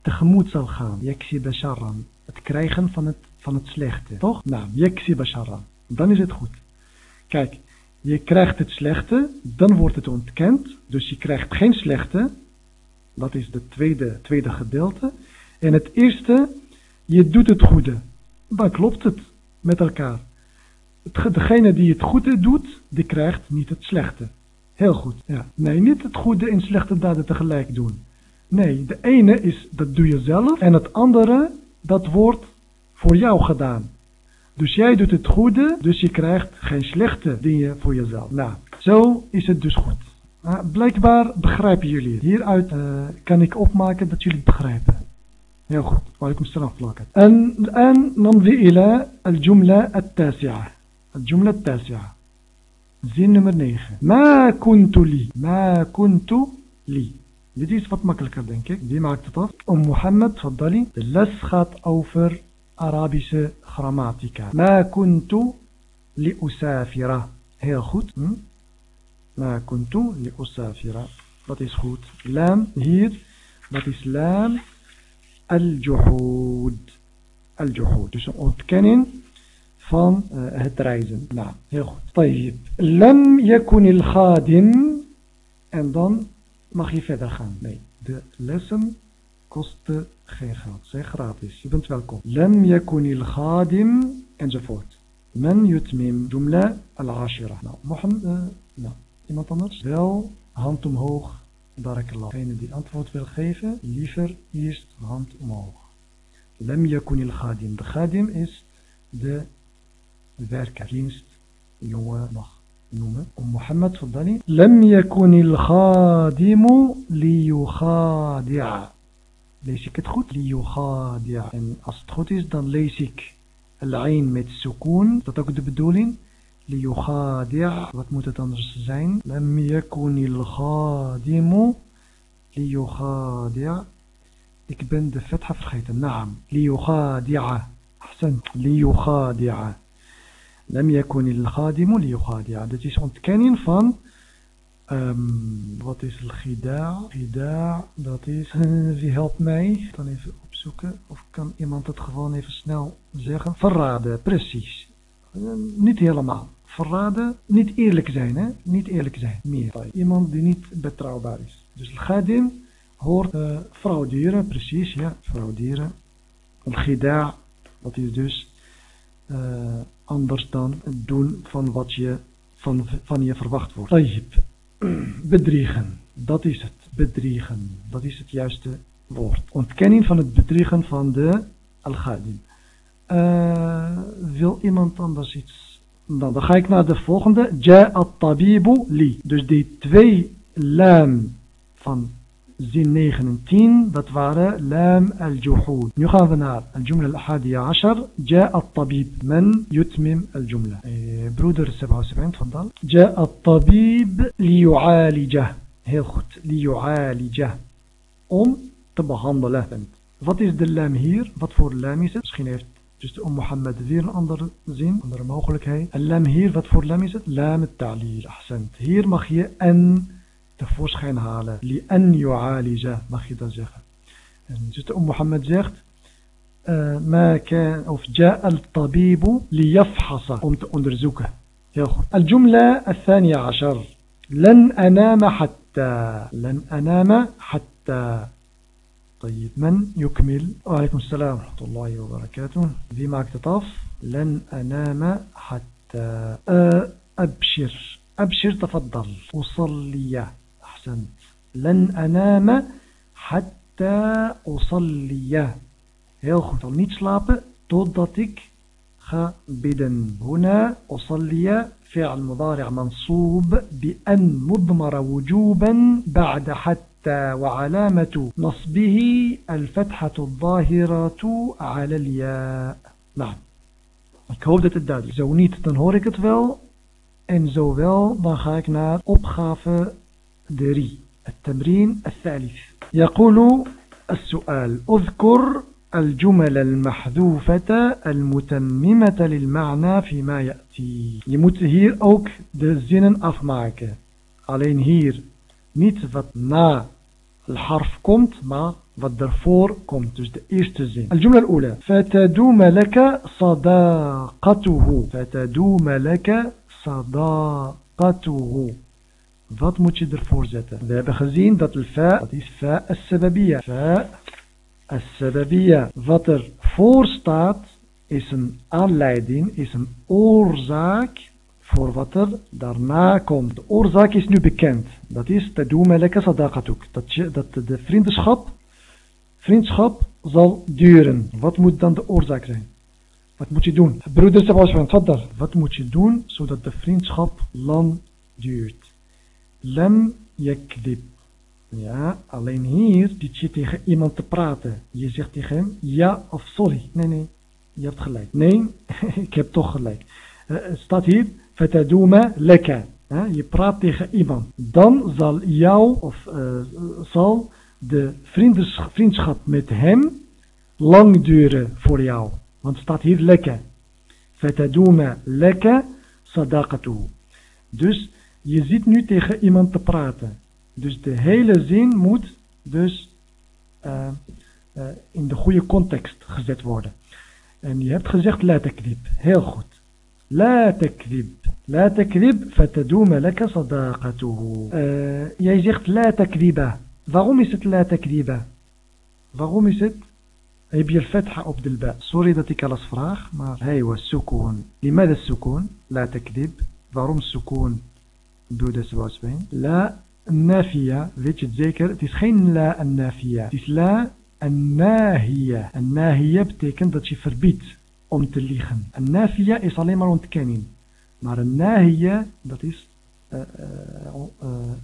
tegemoet zal gaan. Yaksiba sharran. Het krijgen van het, van het slechte. Toch? Nou, yaksiba sharran. Dan is het goed. Kijk, je krijgt het slechte, dan wordt het ontkend. Dus je krijgt geen slechte, dat is het tweede, tweede gedeelte. En het eerste, je doet het goede. Dan klopt het met elkaar. Degene die het goede doet, die krijgt niet het slechte. Heel goed. Ja. Nee, niet het goede en slechte daden tegelijk doen. Nee, de ene is, dat doe je zelf. En het andere, dat wordt voor jou gedaan. Dus jij doet het goede, dus je krijgt geen slechte dingen voor jezelf. Nou, zo is het dus goed. Uh, blijkbaar begrijpen jullie. Hieruit uh, kan ik opmaken dat jullie het begrijpen. Heel goed. Walaikum salam flakat. En الآن نمضي إلى الجملة التاسعة. الجملة التاسعة. Zin nummer 9. ما كنت لي. ما كنت لي. Dit is wat makkelijker denk ik. Wie maakt het af? Om Mohammed, tfaddali. De les gaat over Arabische grammatica. ما كنت لأسافر. Heel goed. Hm? ما كنت لأسافر. Dat is goed. Lam hier. Dat is lam al-juhud. Al-juhud. Dus een ontkenning van uh, het reizen. Nou, heel goed. طيب. Lam yakun al-khadim. En dan mag je verder gaan. Nee, de lessen kosten geen geld. Zijn gratis. Je bent welkom. Lam yakun al-khadim. Enzovoort. Yutmim. Jumla al-ashira. Nou, Mohammed. Uh, nou, iemand anders? Wel, hand omhoog. Barakallah. Degene die antwoord wil geven, liever eerst hand omhoog. Lam yakun al-khadim. De khadim is de werker, dienst, jongen mag noemen. Om Mohammed Faddali. Lam yakun al-khadimu liyukhadi'a. Lees ik het goed? Liyukhadi'a. En als het goed is, dan lees ik al-ain met sukoon. Dat ook de bedoeling. ليخادع wat moet het anders zijn لم يكن الخادم ليخادع ik ben de fetha vergeten naam ليخادع أحسن ليخادع لم يكن الخادم ليخادع dat is ontkenning van um, wat is الخداع خداع dat is wie helpt mij dan even opzoeken of kan iemand het gewoon even snel zeggen verraden precies niet helemaal. Verraden, niet eerlijk zijn, hè? Niet eerlijk zijn, meer. Iemand die niet betrouwbaar is. Dus al-ghadim hoort uh, frauderen, precies, ja, frauderen. Al-ghida, dat is dus uh, anders dan het doen van wat je van, van je verwacht wordt. Tayyip. Bedriegen, dat is het. Bedriegen, dat is het juiste woord. Ontkenning van het bedriegen van de al-ghadim. Uh, wil iemand anders iets? Nou, dan ga ik naar de volgende. Ja at-tabibu li. Dus die twee lam van zin 9 en 10, dat waren lam al-juhud. Nu gaan we naar al-jumla al-hadiya ashar. Ja at-tabib. Men yutmim al-jumla. broeder 77, tfaddal. Ja at-tabib li yu'alijah. Heel goed. Li yu'alijah. Om te behandelen. Wat is de lam hier? Wat voor lam is het? Misschien heeft Dus de Umm Mohammed weer een andere zin, andere mogelijkheid. En lam hier, wat voor lam is het? Lam het ta'lil, ahsend. Hier mag je en tevoorschijn halen. Li en yu'alija, mag je dan zeggen. En dus de Umm Mohammed zegt, ما كان of جاء الطبيب ليفحص om te onderzoeken. Heel goed. الجملة الثانية عشر لن أنام حتى لن أنام حتى طيب من يكمل؟ وعليكم السلام ورحمة الله وبركاته. في معك تطاف. لن أنام حتى أبشر. أبشر تفضل. أصلي. أحسنت. لن أنام حتى أصلي. heel goed al niet slapen هنا أصلي. فعل مضارع منصوب بأن مضمر وجوبا بعد حتى حتى وعلامة نصبه الفتحة الظاهرة على الياء نعم Ik hoop dat het duidelijk is. Zo niet, dan hoor ik het wel. En zo wel, dan ga ik naar opgave 3. التمرين الثالث يقول السؤال اذكر الجمل المحذوفة المتممة للمعنى فيما يأتي. Je moet hier ook de zinnen afmaken. Alleen hier Niet wat na الحرف komt, maar wat ervoor komt. Dus de eerste zin. الجملة الأولى فتدوم لك صداقته فتدوم لك صداقته Wat moet je ervoor zetten? We hebben gezien dat de fa, dat is fa as-sababiyya. Fa as-sababiyya. Wat er voor staat is een aanleiding, is een oorzaak voor wat er daarna komt. De oorzaak is nu bekend. Dat is tadouma laka sadaqatuk. Dat, je, dat de vriendschap, vriendschap zal duren. Wat moet dan de oorzaak zijn? Wat moet je doen? Broeder Sebastian, tfaddal. Wat moet je doen zodat de vriendschap lang duurt? Lam yakdib. Ja, alleen hier zit je tegen iemand te praten. Je zegt tegen hem ja of sorry. Nee, nee, je hebt gelijk. Nee, ik heb toch gelijk. Uh, staat hier, fataduma leka. Je praat tegen iemand. Dan zal jou of uh, zal de vriendschap met hem lang duren voor jou. Want het staat hier lekker. Fataduma lekker sadaqatu. Dus je zit nu tegen iemand te praten. Dus de hele zin moet dus uh, uh, in de goede context gezet worden. En je hebt gezegd takrib. Heel goed. لا تكذب لا تكذب فتدوم لك صداقته. آه، يا زيخت لا تكذب. فغمست لا تكذب. فغمست أي بي الفتحة عبد الباء. سوري داتيك الأصفراخ. ما هاي هو السكون. لماذا السكون؟ لا تكذب. فغم السكون. دودة 77 لا النافية. فيتش تذكر. تسخين لا النافية. تسلا الناهية. الناهية بتكن داتشي فربيت. Om te liegen. Nafia is alleen maar ontkenning. Maar een nahia, dat is uh,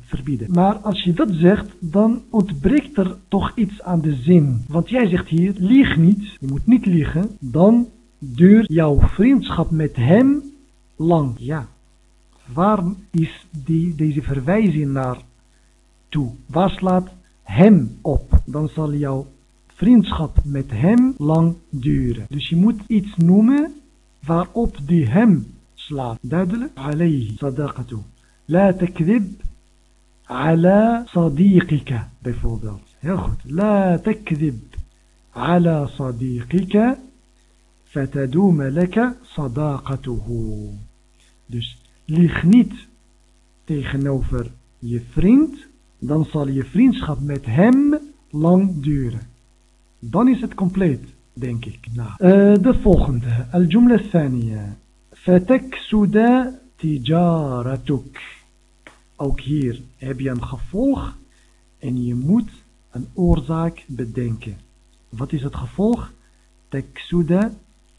verbieden. Maar als je dat zegt, dan ontbreekt er toch iets aan de zin. Want jij zegt hier, lieg niet, je moet niet liegen, dan duurt jouw vriendschap met hem lang. Ja, waar is die, deze verwijzing naar toe? Waar slaat hem op? Dan zal jouw vriendschap met hem lang duren. Dus je moet iets noemen waarop die hem slaat. Duidelijk? Alayhi sadaqatu. La takdib ala sadiqika bijvoorbeeld. Heel goed. La takdib ala sadiqika fatadum laka. Dus lieg niet tegenover je vriend, dan zal je vriendschap met hem lang duren dan is het compleet, denk ik. Nou. De volgende, al-jumla thaniya. Fataksuda tijaratuk. Ook hier heb je een gevolg en je moet een oorzaak bedenken. Wat is het gevolg? Teksuda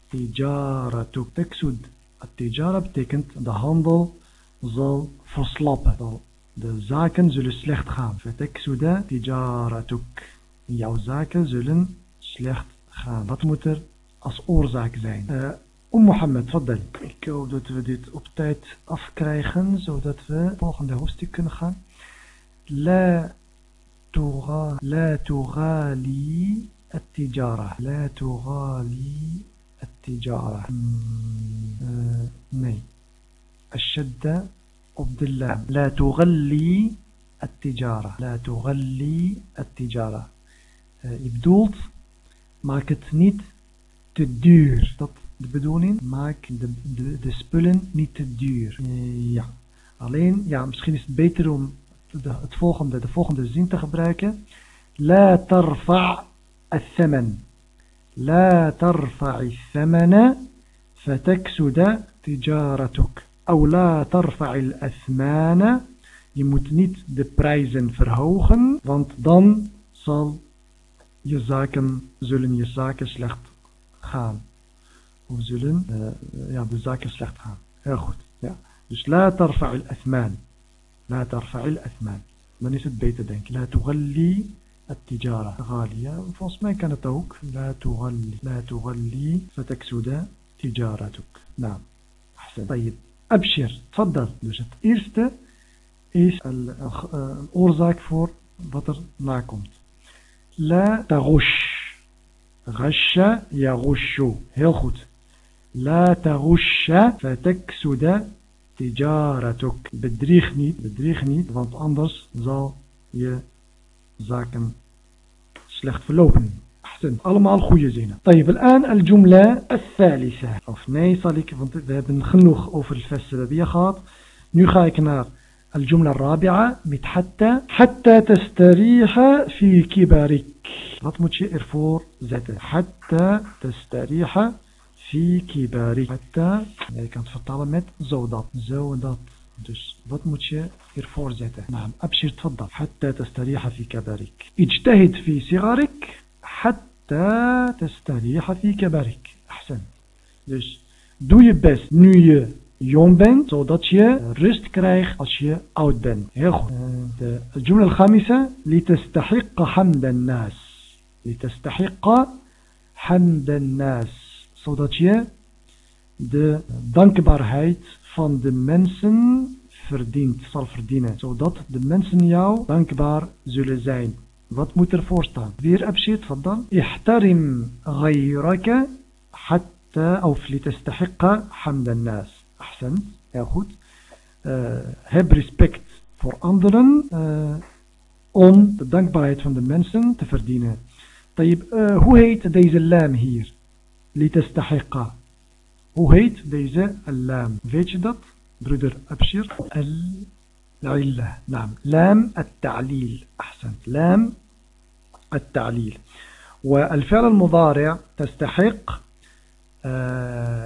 tijaratuk. Teksud. Tijara betekent de handel zal verslappen. De zaken zullen slecht gaan. Teksuda tijaratuk. Jouw zaken zullen slecht gaan. Wat moet er als oorzaak zijn? Uh, Om Mohammed, faddal. Ik hoop dat we dit op tijd afkrijgen, zodat we het volgende hoofdstuk kunnen gaan. La لا تغالي التجارة لا تغالي التجارة nee الشدة عبد الله لا تغلي التجارة لا تغلي التجارة je bedoelt maak het niet te duur dat de bedoeling, maak de, de, de spullen niet te duur. Uh, ja. Alleen, ja, misschien is het beter om de, het volgende, de volgende zin te gebruiken. La tarfa' الثمن لا ترفع الثمن فتكسد تجارتك أو لا ترفع الأثمان je moet niet de prijzen verhogen want dan zal je zaken zullen je zaken slecht gaan we zullen uh, ja, de zaken slecht gaan. Heel goed. Ja. Dus la tarfa'il athman. La tarfa'il athman. Dan is het beter denk ik. La tughalli التجارة غالية volgens mij kan het ook لا تغلي لا تغلي فتكسد تجارتك نعم أحسن طيب أبشر تفضل dus het eerste is een oorzaak voor wat er na لا تغش غش يغش heel goed لا تغش فتكسد تجارتك bedrieg niet, bedrieg niet, want anders zal je zaken slecht verlopen. أحسن allemaal goede zinnen. طيب الآن الجملة الثالثة of nee zal ik, want we hebben genoeg over vers gehad. Nu ga ik naar الجملة الرابعة met حتى حتى تستريح في كبرك wat moet je ervoor حتى تستريح في كباري حتى je kan het vertalen met zodat zodat dus wat moet je نعم. أبشر تفضل. حتى تستريح في كبارك. اجتهد في صغرك حتى تستريح في كبارك. أحسن. Dus best. Nu je jong bent, zodat je rust krijgt als je oud bent. Heel goed. De jumla al-khamisa, litastahiqqa hamdan nas. Litastahiqqa hamdan nas. Zodat je de dankbaarheid van de mensen verdient, zal verdienen. Zodat de mensen jou dankbaar zullen zijn. Wat moet er voor staan? Weer abshit, van dan. Ihtarim ghayraka hatta, of litastahikka hamdan nas. Ahsan, heel goed. Uh, heb respect voor anderen uh, om de dankbaarheid van de mensen te verdienen. طيب, uh, hoe heet deze lam hier? Litastahikka. Hoe heet deze lam? Weet je dat, broeder Abshir? العلة نعم لام التعليل أحسنت لام التعليل والفعل المضارع تستحق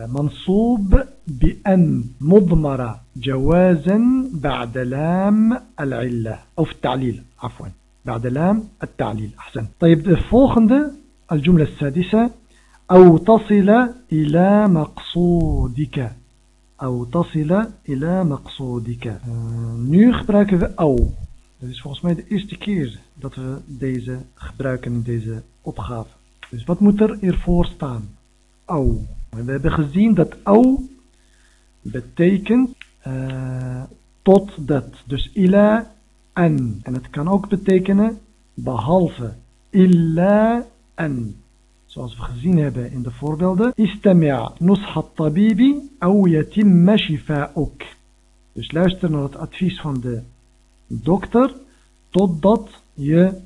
منصوب بأن مضمر جوازا بعد لام العلة أو في التعليل عفوا بعد لام التعليل أحسن طيب الفوخند الجملة السادسة أو تصل إلى مقصودك أو تصل إلى مقصودك nu gebruiken we أو Dat is volgens mij de eerste keer dat we deze gebruiken deze opgave. Dus wat moet er ervoor staan? Au. we hebben gezien dat au betekent uh, tot dat. Dus ila en. En het kan ook betekenen behalve. Illa en. Zoals we gezien hebben in de voorbeelden. Istami' nushat tabibi au yatimma shifa'uk. Dus luister naar het advies van de dokter totdat je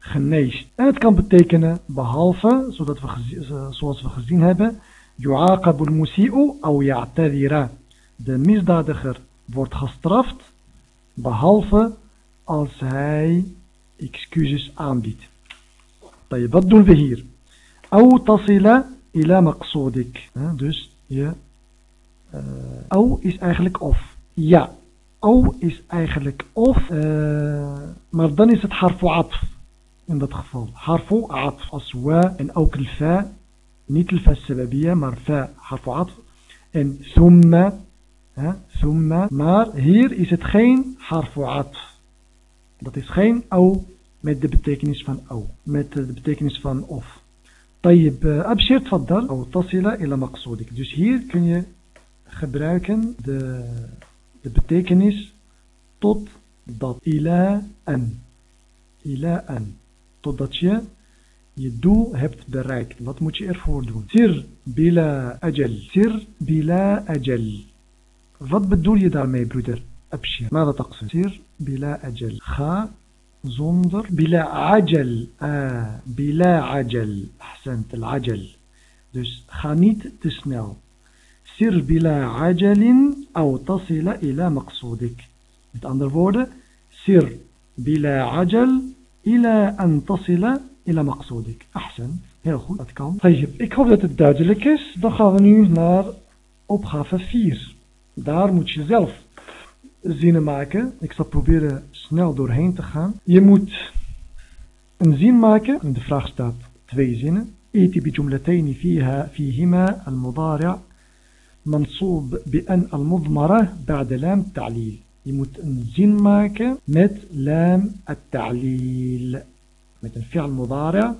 geneest. En het kan betekenen behalve, zodat we, zoals we gezien hebben, yu'aqabu al-musi'u aw ya'tadira. De misdadiger wordt gestraft behalve als hij excuses aanbiedt. Wat doen we hier? Aw tasila ila maqsoodik. Dus je, uh, is eigenlijk of. Ja, أو is eigenlijk of, uh, maar dan is het harfu in dat geval. Harfu atf als wa en ook el fa, niet el fa sababiyya, maar fa harfu atf. En thumma, hè, thumma, maar hier is het geen harfu atf. Dat is geen au met de betekenis van au, met de betekenis van of. طيب أبشر تفضل أو تصل إلى مقصودك dus hier kun je gebruiken de de betekenis tot dat ila en. Ila en. Totdat je je doel hebt bereikt. Wat moet je ervoor doen? Sir bila ajal. Sir bila ajal. Wat bedoel je daarmee, broeder? Abshir. ماذا تقصد؟ سير بلا أجل. Ga zonder بلا عجل. Ah, بلا عجل. أحسنت العجل. Dus ga niet te snel. Sir bila ajalin au tasila ila maqsudik. Met andere woorden, sir bila ajal ila an tasila ila maqsudik. Ahsan, heel goed, dat kan. Ik hoop dat het duidelijk is. Dan gaan we nu naar opgave 4. Daar moet je zelf zinnen maken. Ik zal proberen snel doorheen te gaan. Je moet een zin maken. In de vraag staat twee zinnen. إيتي بجملتين فيها فيهما المضارع منصوب بأن المضمرة بعد لام التعليل Je moet een zin maken met lam at-ta'lil. Met een fi'al mudari'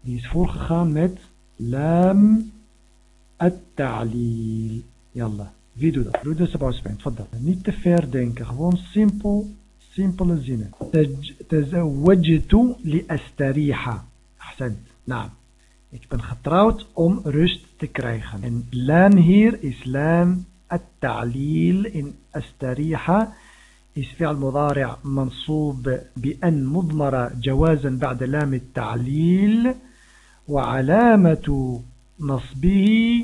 die is voorgegaan met lam at-ta'lil. Yalla, wie doet dat? Doe dus. Niet te ver denken, gewoon simpel, simpele zinnen. Tazawwajtu li astariha. Ahsend, naam. Ik ben getrouwd om rust te krijgen. En lam hier is lam التعليل إن أستريح. فعل مضارع منصوب بأن مضمرة جوازا بعد لام التعليل وعلامة نصبه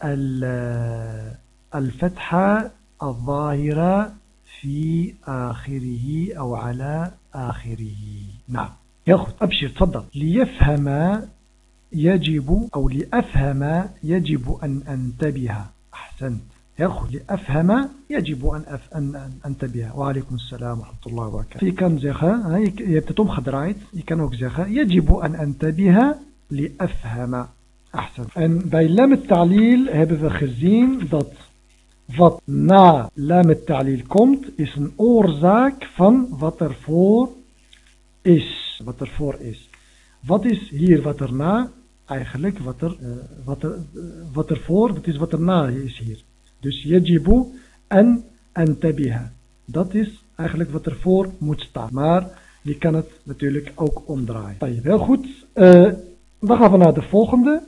الفتحة الظاهرة في آخره أو على آخره. نعم. ياخذ أبشر تفضل. ليفهم يجب أو لأفهم يجب أن أنتبه. أحسنت. يخلي أفهم يجب أن أف أن أن وعليكم السلام ورحمة الله وبركاته. في كان زخة هاي يبتتم خضرايت يكان زخة يجب أن أنتبه لأفهم. أحسن. en bij لام التعليل heb gezegd dat. dat. na لام التعليل komt de oorzaak van wat ervoor is. wat ervoor is. wat is hier wat erna eigenlijk, wat er, uh, wat er, uh, wat er voor, wat is wat erna is hier. Dus yajibu en antabiha. Dat is eigenlijk wat ervoor moet staan. Maar je kan het natuurlijk ook omdraaien. Heel goed. Uh, dan gaan we naar de volgende.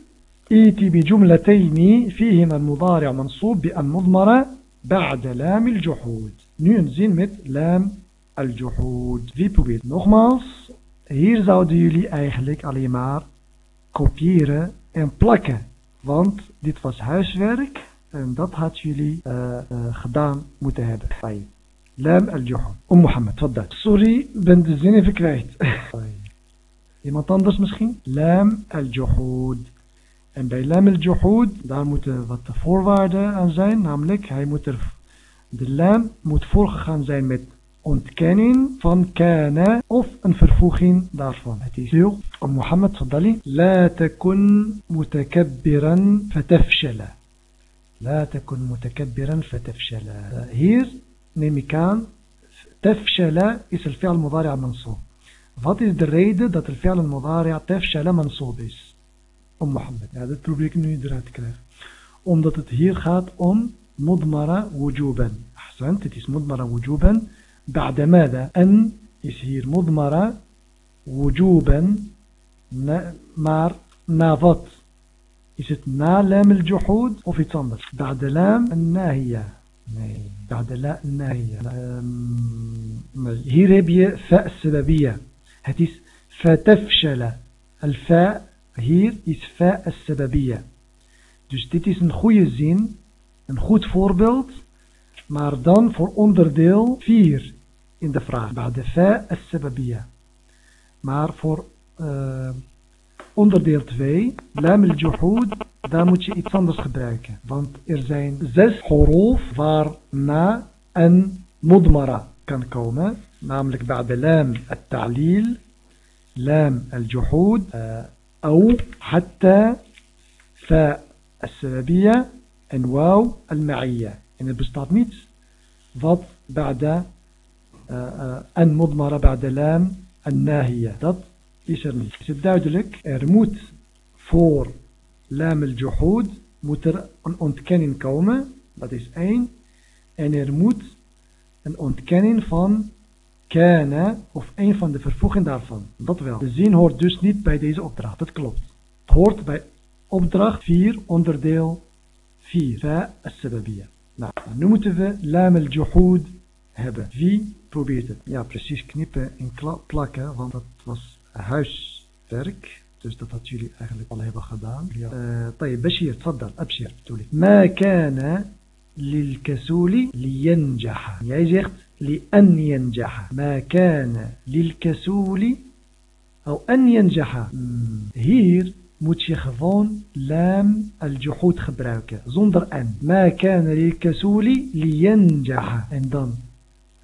إيتي بجملتين فيهما المضارع منصوب بأن مضمرة بعد لام الجحود nu een zin met lam al-juhud. Wie probeert nogmaals? Hier zouden jullie eigenlijk alleen maar kopiëren en plakken. Want dit was huiswerk en dat had jullie uh, uh, gedaan moeten hebben. Lam al-juhud. Om Mohammed, wat dat? Sorry, ben de zin even kwijt. Iemand anders misschien? Lam al-juhud. En bij lam al-juhud, daar moeten wat de voorwaarden aan zijn. Namelijk, hij moet er, de lam moet voorgegaan zijn met ontkenning van kana of een vervoeging daarvan. Het is heel. Mohammed, tfaddali. La takun mutakabbiran fatafshala. La takun mutakabbiran fatafshala. Hier neem ik aan, tafshala is fi'al mudari'a mansoob. Wat is de reden dat el fi'al mudari'a tafshala mansoob is? Om Mohammed. Ja, dat probeer ik nu eruit te krijgen. Omdat het hier gaat om mudmara wujuban. Ahsant, het is mudmara wujuban. بعد ماذا أن is مضمرة وجوبا maar na wat is het na lam الجحود of iets anders بعد لام الناهية nee بعد لا الناهية hier heb je فاء السببية het is فتفشل الفاء hier is فاء السببية dus dit is een goede zin een goed voorbeeld maar dan voor onderdeel 4 in de vraag. De fa as-sababiyya. Maar voor uh, onderdeel 2, lam al-juhud, daar moet je iets anders gebruiken. Want er zijn zes horof waarna een mudmara kan komen. Namelijk bij de lam al-ta'lil, lam al-juhud, أو حتى فاء السببية en واو المعية en het bestaat niet wat بعد en mudmara ba'da lam en nahiya. Dat is er niet. Is het duidelijk? Er moet voor lam al-juhud er een ontkenning komen. Dat is één. En er moet een ontkenning van kana of een van de vervoegingen daarvan. Dat wel. De zin hoort dus niet bij deze opdracht. Dat klopt. Het hoort bij opdracht 4 onderdeel 4. Fa as-sababiyya. Nou, nu moeten we lam al-juhud hebben. Wie probeert het? Ja, precies knippen en plakken, want dat was huiswerk. Dus dat had jullie eigenlijk al hebben gedaan. Ja. Uh, طيب بشير تفضل أبشر تولي ما كان للكسول لينجح jij zegt لأن ينجح ما كان للكسول أو أن ينجح hier moet je gewoon lam al-juhud gebruiken zonder en ما كان للكسول لينجح en dan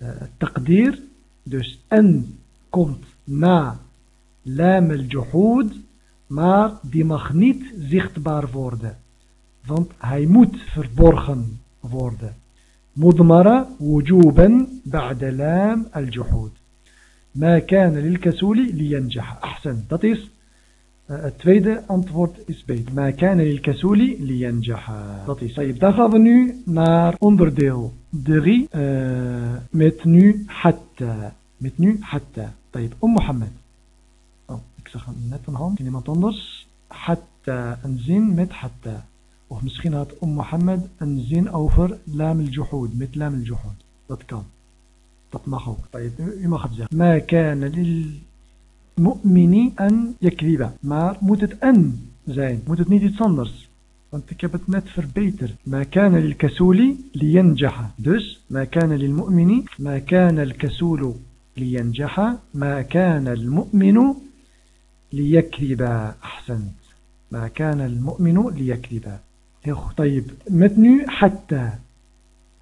التقدير dus en komt na lam al-juhud maar die mag niet zichtbaar worden want hij moet verborgen worden مضمرة وجوبا بعد لام الجحود ما كان للكسول لينجح أحسن dat is het tweede antwoord is beter. Ma kana lil kasuli liyanjaha. Dat is. Dan gaan we nu naar onderdeel 3 uh, met nu hatta. Met nu hatta. طيب Om Mohammed. Oh, ik zag net een hand. Iemand anders. Hatta. Een zin met hatta. Of misschien had Om Mohammed een zin over lam al-juhud. Met lam al-juhud. Dat kan. Dat mag ook. طيب, u mag het zeggen. Ma kana lil mu'mini en yakriba. Maar moet het en zijn? Moet het niet iets anders? Want ik heb het net verbeterd. Ma kana lil kasuli liyanjaha. Dus, ma kana lil mu'mini, ma kana al kasulu liyanjaha, ma kana al mu'minu liyakriba. Ahsend. ما كان المؤمن ليكذب. طيب nu حتى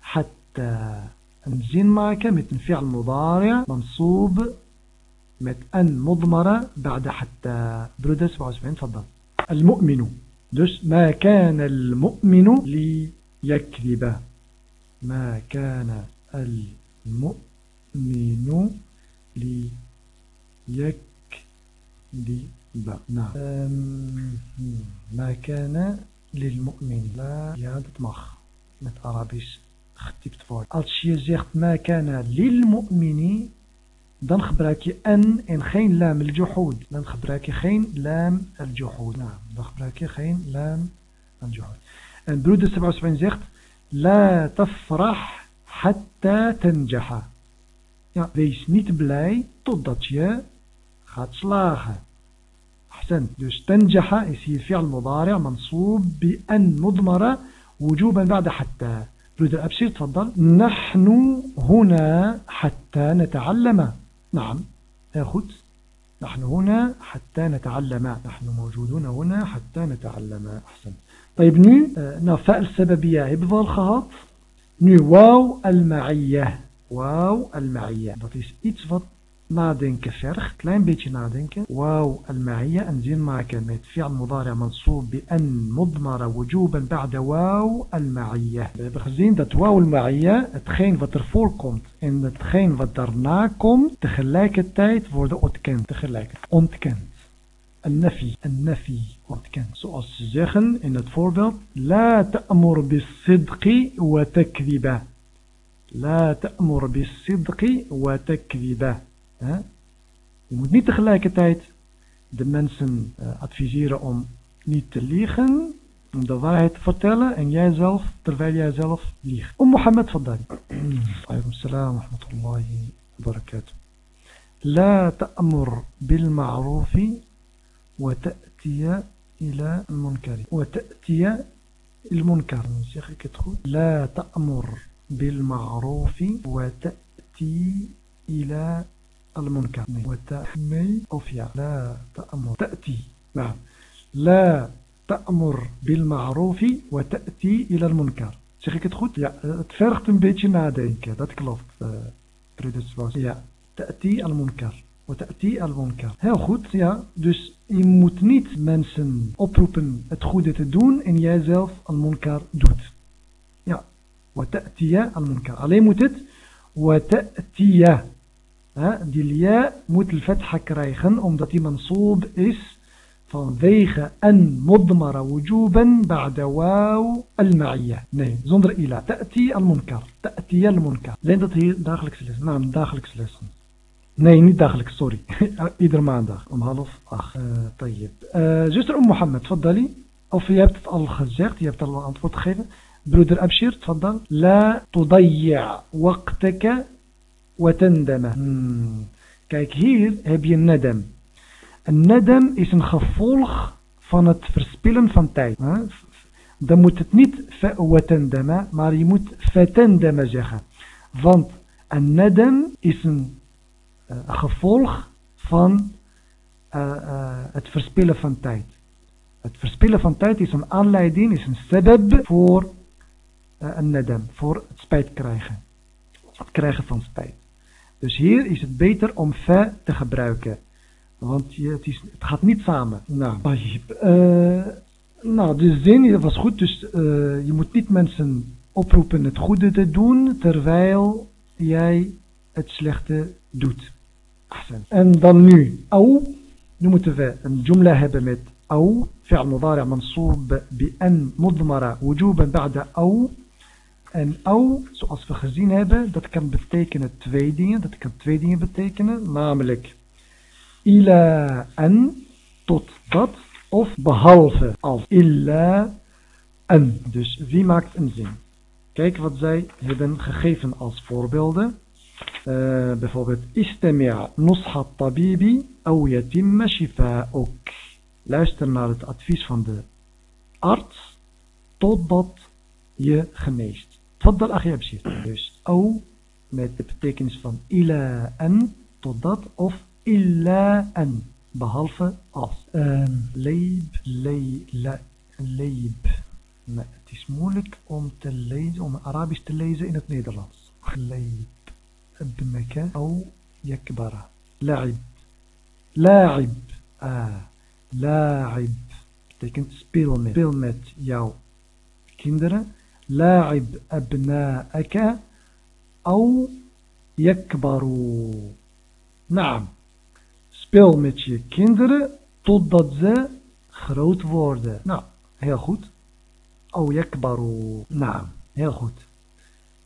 حتى maken met een fi'al mudari' mansoob met een mudmara بعد حتى برودة 77 تفضل. المؤمن. Dus ما كان المؤمن ليكذب. ما كان المؤمن ليكذب. لي با نعم. ما كان للمؤمن لا يا دتمخ مت عربيش ختبت فور الشيء زيخت ما كان للمؤمن دان خبراكي أن إن خين لام الجحود. دان خبراكي خين لام الجحود. نعم دان خبراكي خين لام الجحود. een broeder 77 zegt لا تفرح حتى تنجح. ja, wees niet blij totdat je gaat slagen. أحسن dus تنجح is فعل مضارع منصوب بأن مضمرة وجوبا بعد حتى. broeder أبشير تفضل. نحن هنا حتى نتعلم. نعم. heel نحن هنا حتى نتعلم. نحن موجودون هنا حتى نتعلم. أحسن طيب نو nou فاء السببية. hebben al gehad nu واو المعية. واو المعية. Dat is iets nadenken vergt, klein beetje nadenken. Al-ma'iyya, een zin maken met mudari' mansoob bi an mudmara wujuban ba'da wauw al-ma'iyya. We hebben gezien dat wauw al-ma'iyya, hetgeen wat ervoor komt en hetgeen wat daarna komt, tegelijkertijd worden ontkend. Tegelijkertijd ontkend. النفي النفي ontkent. Zoals ze zeggen in het voorbeeld لا تأمر بالصدق وتكذب لا تأمر بالصدق وتكذب Je moet niet tegelijkertijd de mensen uh, adviseren om niet te liegen, om de waarheid te vertellen en jijzelf, terwijl jij zelf liegt. Om Mohammed Faddari. Alaykum salam wa rahmatullahi wa barakatuh. لا تأمر بالمعروف وتأتي إلى المنكر وتأتي المنكر zeg ik het goed لا تأمر بالمعروف وتأتي إلى المنكر. وتحمي أوفيا. لا تأمر. تأتي. نعم. لا تأمر بالمعروف وتأتي إلى المنكر. شيخي كتخوت؟ يا تفرغت من بيتي مع دينك ذات كلوفت آه، بريدس باس يا تأتي المنكر. وتأتي المنكر. ها خوت يا دوس يموت نيت منسن. أبروبن تخوت تدون إن يازلف المنكر دوت. يا وتأتي المنكر. عليه متت وتأتي die lia moet al-fatha krijgen omdat die mansoob is vanwege en mudmara wujuban ba'da waw al-ma'iyya. Nee, zonder ila. Ta'ti al-munkar. Ta'ti al-munkar. Leen dat hier dagelijks les. Naam, dagelijks lessen. Nee, niet dagelijks, sorry. Iedere maandag om half acht. Uh, tayyib. Uh, zuster Om Mohammed, tfaddali. Of je hebt het al gezegd, je hebt al een antwoord gegeven. Broeder Abshir, tfaddal. La tudayya waqtaka watandama. Kijk, hier heb je nadam. Een nadam is een gevolg van het verspillen van tijd. Dan moet het niet watandama, maar je moet fatandama zeggen. Want een nadam is een uh, gevolg van uh, uh, het verspillen van tijd. Het verspillen van tijd is een aanleiding, is een sebeb voor een nadam, voor het spijt krijgen. Het krijgen van spijt. Dus hier is het beter om fe te gebruiken. Want je, het, is, het gaat niet samen. Nou, uh, nou de zin was goed. Dus uh, je moet niet mensen oproepen het goede te doen. Terwijl jij het slechte doet. En dan nu. Au. Nu moeten we een jumla hebben met au. فعل مضارع منصوب بأن مضمرة وجوبا بعد أو en au, zoals we gezien hebben, dat kan betekenen twee dingen. Dat kan twee dingen betekenen, namelijk ila en, tot dat, of behalve als illa en. Dus wie maakt een zin? Kijk wat zij hebben gegeven als voorbeelden. Uh, bijvoorbeeld istami' nusha tabibi au yatimma shifa'uk. Luister naar het advies van de arts totdat je geneest. Tfaddal Achia Dus au met de betekenis van ila en totdat of illa en behalve als. Ehm, leib, leib, het is moeilijk om te lezen, om Arabisch te lezen in het Nederlands. Leib. Abmeka au yakbara. La'ib. La'ib. Ah. La'ib. Betekent speel met. Speel met jouw kinderen. La'ib abna'aka au yakbaru. Naam. Speel met je kinderen totdat ze groot worden. Nou, heel goed. Au yakbaru. Naam, heel goed.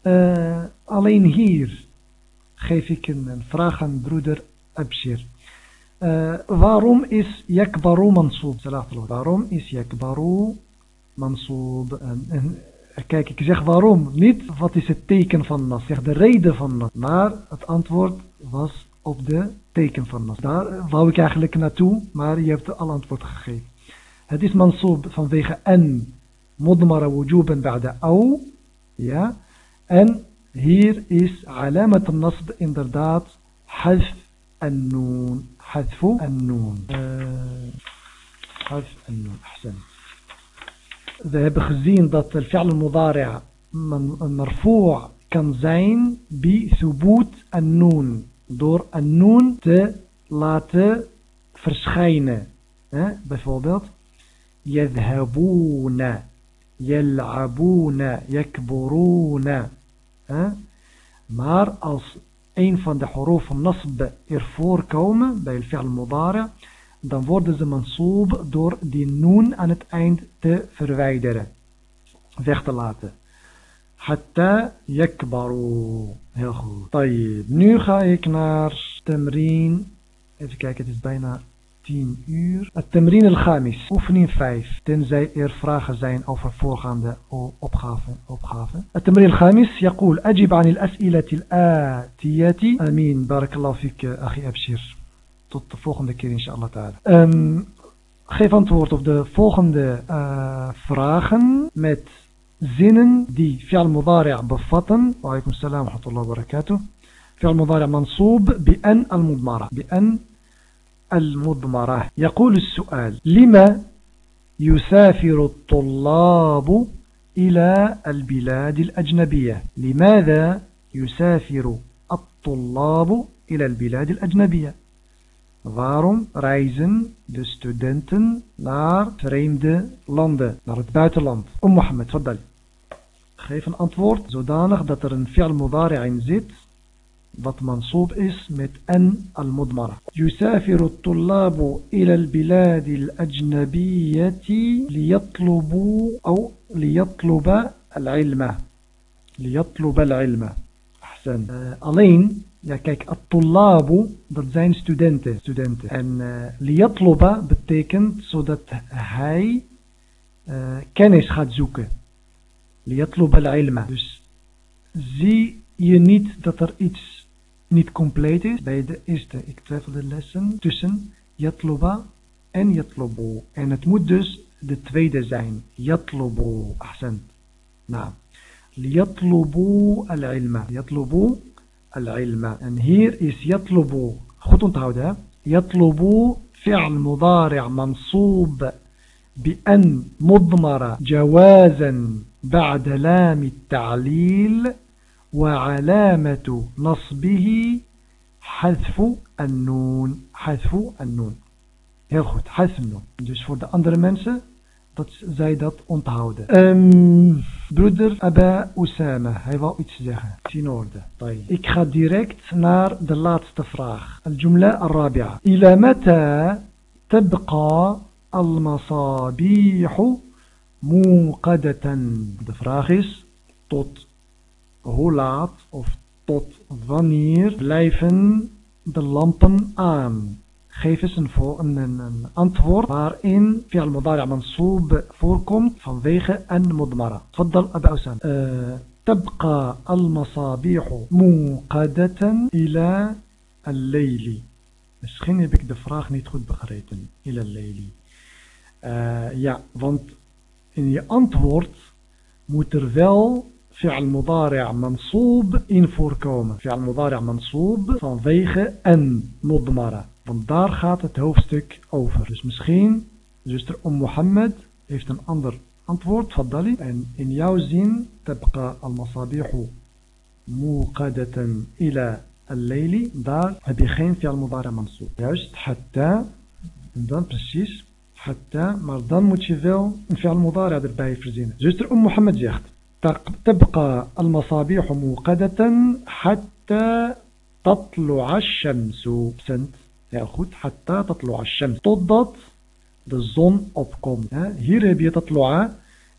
Uh, alleen hier geef ik een, een vraag aan broeder Abshir. Uh, waarom is yakbaru mansoob? Waarom is yakbaru mansoob? En, en, Kijk, ik zeg waarom. Niet wat is het teken van nas. Zeg de reden van nas. Maar het antwoord was op de teken van nas. Daar wou ik eigenlijk naartoe, maar je hebt al antwoord gegeven. Het is mansoob vanwege en. Modmara wujuban ba'da au. Ja. En hier is alamat nasb inderdaad half en noon. Hadfu en noon. Eh, ألف en نون. je hebt gezien dat الفعل المضارع مرفوع kan zijn بثبوت النون. door النون te laten verschijnen bijvoorbeeld يذهبون يلعبون يكبرون. ها؟ maar als een van de حروف النصب؟ ervoor kom bij الفعل المضارع dan worden ze mansoob door die noen aan het eind te verwijderen. Weg te laten. Hatta yakbaru. Heel goed. Tayyib. Nu ga ik naar Temrin. Even kijken, het is bijna 10 uur. Het Temrin al-Khamis. Oefening 5. Tenzij er vragen zijn over voorgaande oh, opgaven. opgaven. Het Temrin al-Khamis. Yaqul. Ajib anil as'ilati al-atiyati. Amin. Barakallahu fik, eh, Abshir. Tot de volgende keer inshallah ta'ala. Um, geef antwoord op de volgende uh, vragen met zinnen die fi'al mudari' bevatten. Wa alaikum salam wa rahmatullahi wa barakatuh. فعل مضارع منصوب بأن المضمرة بأن المضمرة يقول السؤال لما يسافر الطلاب إلى البلاد الأجنبية لماذا يسافر الطلاب إلى البلاد الأجنبية Waarom reizen de studenten naar vreemde landen, naar het buitenland? Om Mohammed, faddal. Geef een antwoord zodanig dat er een fi'al mudari' in zit, wat mansoob is met en al-mudmara. يسافر الطلاب إلى البلاد الأجنبية ليطلبوا أو ليطلب العلم ليطلب العلم أحسن alleen Ja, kijk, at-tullabu, dat zijn studenten. studenten. En uh, betekent zodat hij uh, kennis gaat zoeken. Liyatluba al-ilma. Dus zie je niet dat er iets niet compleet is bij de eerste, ik twijfel de lessen, tussen yatluba en yatlubu. En het moet dus de tweede zijn. Yatlubu. Ahsan. Nou. Liyatlubu al-ilma. Yatlubu العلم. En hier is يطلب goed onthouden يطلب فعل مضارع منصوب بأن مضمر جوازا بعد لام التعليل وعلامة نصبه حذف النون. حذف النون. Heel goed. حذف النون dus voor de andere mensen dat zij dat onthouden. Um, broeder Abba Usama, hij wou iets zeggen. In orde. Ik ga direct naar de laatste vraag. Al-Jumla al-Rabi'a. Ila mata tabqa al-masabihu muqadatan. De vraag is, tot hoe laat of tot wanneer blijven de lampen aan? geef eens een, een, een antwoord waarin fi'al mudari' mansoob voorkomt vanwege een mudmara. Tfaddal Abu Usam. تبقى المصابيح موقدة إلى الليل Misschien heb ik de vraag niet goed begrepen. Ila leili. Uh, ja, want in je antwoord moet er wel fi'al mudari' mansoob in voorkomen. Fi'al mudari' mansoob vanwege en mudmara. Want daar gaat het hoofdstuk over. Dus misschien, zuster Om Mohammed heeft een ander antwoord, Faddali. En in jouw zin, tabqa al-masabihu muqadatan ila al-layli. Daar heb je geen fi'al mudari mansoob. Juist, hatta, en dan precies, حتى maar dan moet je wel een fi'al mudari erbij verzinnen zuster Umm Mohammed zegt تبقى المصابيح موقدة حتى تطلع الشمس بسنت heel goed حتى تطلع الشمس. totdat de zon opkomt hier heb je تطلع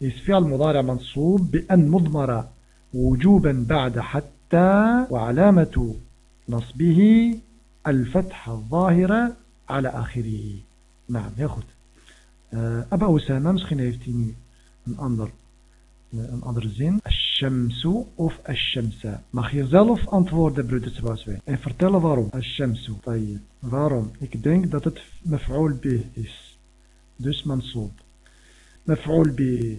is فعل مضارع منصوب بأن مضمرة وجوبا بعد حتى وعلامة نصبه الفتحة الظاهرة على آخره. نعم heel goed أبا أسامة misschien heeft hij nu een ander een andere zin. Ash-shamsu of ash-shamsa. Mag je zelf antwoorden, broeders Sebastian. En vertellen waarom. Ash-shamsu. Waarom? Ik denk dat het maf'ul is. Dus mansoob. Maf'ul bih.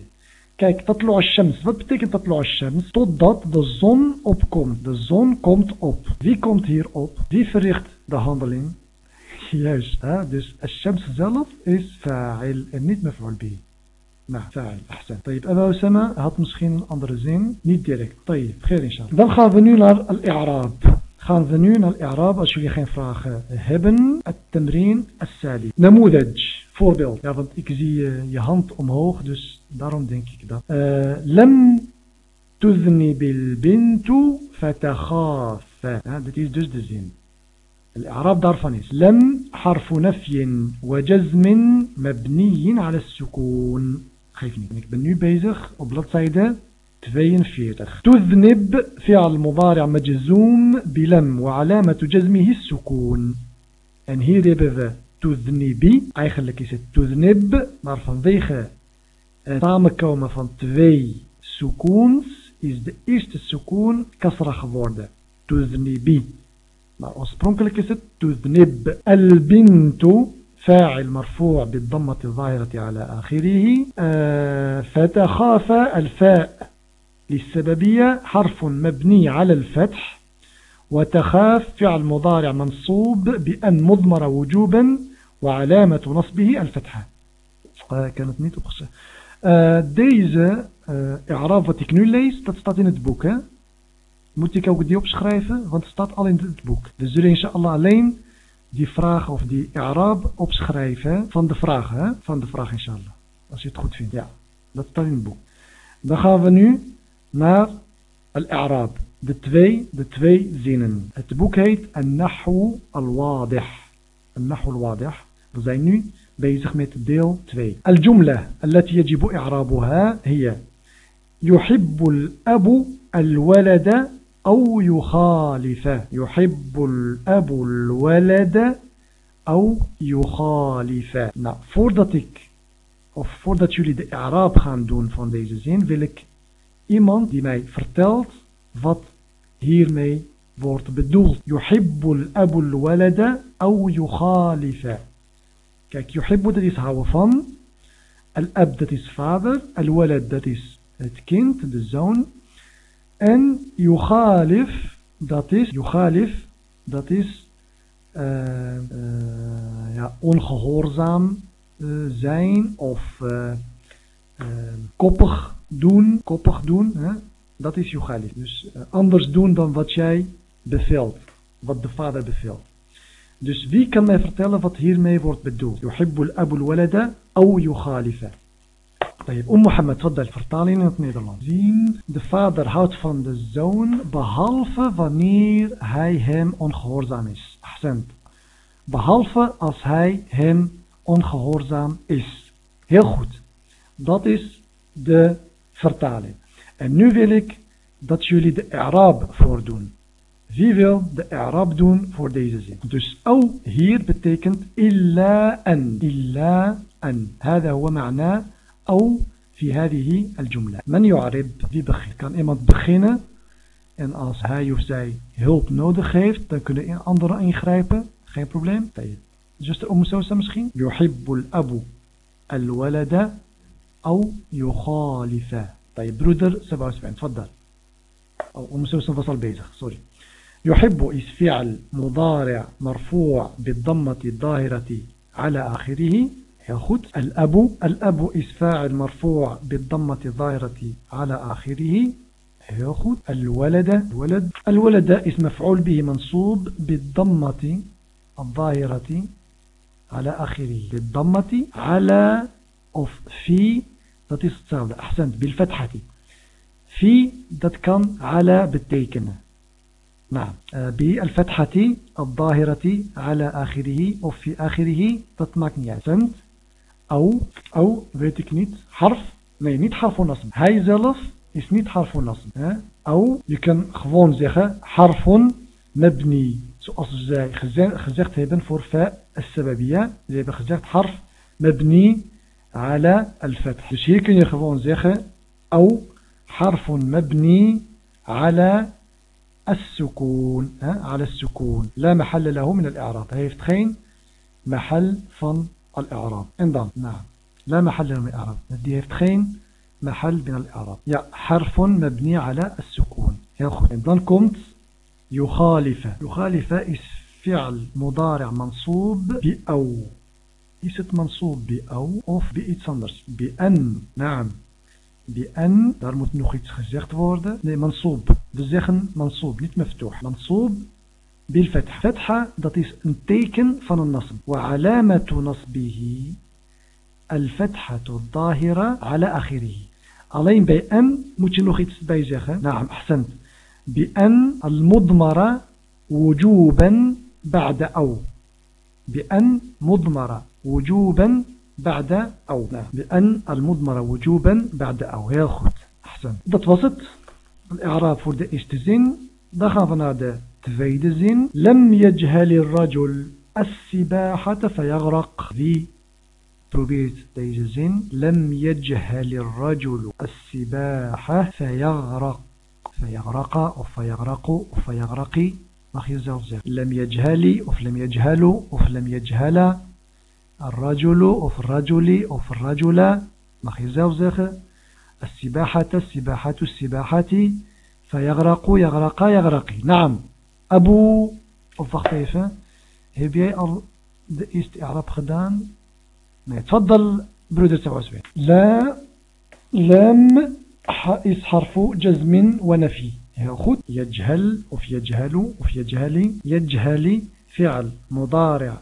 Kijk, tatlu ash-shams. Wat betekent tatlu ash-shams? Totdat de zon opkomt. De zon komt op. Wie komt hier op? Wie verricht de handeling? Juist. Hè? Dus ash-shams zelf is fa'il en niet maf'ul bih. نعم فاعل أحسن. طيب ابا اسامه هات مسخين اندر زين نيت ديريكت. طيب خير إن شاء الله. دان خان نار الإعراب. gaan naar الإعراب als jullie geen vraag hebben التمرين السالي نموذج voorbeeld ja want ik zie je hand omhoog dus daarom denk ik dat أه لم تذني بالبنت فتخاف. dat is dus de zin. الإعراب daarvan is. لم حرف نفي وجزم مبني على السكون. Geef niet. Ik ben nu bezig op bladzijde 42. تذنب فعل مضارع مجزوم بلم وعلامة جزمه السكون. En hier hebben we تذنبي. Eigenlijk is het تذنب, maar vanwege het samenkomen van twee sukoons is de eerste sukoon kasra geworden. تذنبي. Maar oorspronkelijk is het تذنب. البنت فاعل مرفوع بالضمة الظاهرة على آخره آه، فتخاف الفاء للسببية حرف مبني على الفتح وتخاف فعل مضارع منصوب بأن مضمر وجوبا وعلامة نصبه الفتحة. آه، كانت نيت أخصى آه، ديزة إعراف وتكنوليس تستطيع نتبوك موتيك أوك ديوبش خرايفة وانتستطيع على نتبوك لزولي إن شاء الله علينا die vraag of die Arab opschrijven van de vraag, hè? van de vraag inshallah. Als je het goed vindt. Ja, dat staat in het boek. Dan gaan we nu naar al-Arab. De twee, de twee zinnen. Het boek heet An-Nahu al-Wadih. An-Nahu al-Wadih. We zijn nu bezig met deel 2. Al-Jumla, التي يجب إعرابها هي يحب الأب الولد أو يخالف يحب الأب الولد أو يخالف nou voordat ik of voordat jullie de Arab gaan doen van deze zin wil ik iemand die mij vertelt wat hiermee wordt bedoeld يحب الأب الولد أو يخالف kijk يحب dat is houden van الأب dat is vader الولد dat is het kind de zoon En yukhalif, dat is, yukhalif, dat is uh, ja, ongehoorzaam uh, zijn of koppig doen, koppig doen, hè? dat is yukhalif. Dus anders doen dan wat jij beveelt, wat de vader beveelt. Dus wie kan mij vertellen wat hiermee wordt bedoeld? Yuhibbul abul walada yukhalifa. طيب أم محمد تفضل vertaling in het Nederlands. Zien, de vader houdt van de zoon behalve wanneer hij hem ongehoorzaam is. Accent. Behalve als hij hem ongehoorzaam is. Heel goed. Dat is de vertaling. En nu wil ik dat jullie de Arab voordoen. Wie wil de Arab doen voor deze zin? Dus au hier betekent illa an. Illa an. هذا هو معناه أو في هذه الجملة من يعرب wie begint kan iemand beginnen en als hij of zij hulp nodig heeft dan kunnen anderen ingrijpen geen probleem zuster Umm Sousa misschien يحب الأب الولد أو يخالف طيب broeder 77 تفضل أو أم سوسة فصل bezig sorry يحب is فعل مضارع مرفوع بالضمة الظاهرة على آخره Heel goed. Al-abu. Al-abu is fa'il marfu' bid-dammati dhahirati ala akhirih. Heel goed. Al-walada. Al-walad. Al-walada is maf'ul bihi mansoob bid-dammati الظاهرة على آخره بالضمة على of في dat is hetzelfde أحسنت بالفتحة في dat kan على betekenen نعم بالفتحة الظاهرة على آخره of في آخره dat maakt niet uit أو أو weet ik حرف nee niet حرف ونصب. هاي زلف is niet حرف ونصب أو يكن خفون gewoon حرف مبني. Zoals zij gezegd hebben voor فاء السببية زي hebben حرف مبني على الفتح. dus hier kun je gewoon أو حرف مبني على السكون ها؟ على السكون. لا محل له من الإعراب. هاي فتخين محل فن الإعراب. dan نعم. لا محل من الإعراب. heeft geen محل من الإعراب. ja حرف مبني على السكون. dan komt يخالف. يخالف فعل مضارع منصوب بأو. is het منصوب بأو. of بإيتس anders بأن. نعم. بأن. nog iets gezegd worden nee منصوب. zeggen منصوب. niet مفتوح. منصوب بالفتح. فتحة dat is een teken van een وعلامة نصبه الفتحة الظاهرة على آخره. alleen bij أن moet je nog iets نعم أحسنت. بأن المضمرة وجوبا بعد أو. بأن مضمرة وجوبا بعد أو. بأن المضمرة وجوبا بعد أو. heel goed أحسن dat was het الإعراب zin dan gaan we naar de zin لم يجهل الرجل السباحة فيغرق. wie probeert deze لم يجهل الرجل السباحة فيغرق. فيغرق of فيغرق of فيغرقي لم يجهل of لم يجهل of لم يجهل الرجل of الرجل of الرجل. السباحة السباحة السباحة. فيغرق يغرق يغرقي نعم. أبو of wacht even heb jij al de eerste إعراب gedaan nee تفضل broeder Tawaswe لا لم is حرف جزم ونفي. heel goed يجهل of يجهل of يجهلي يجهلي فعل مضارع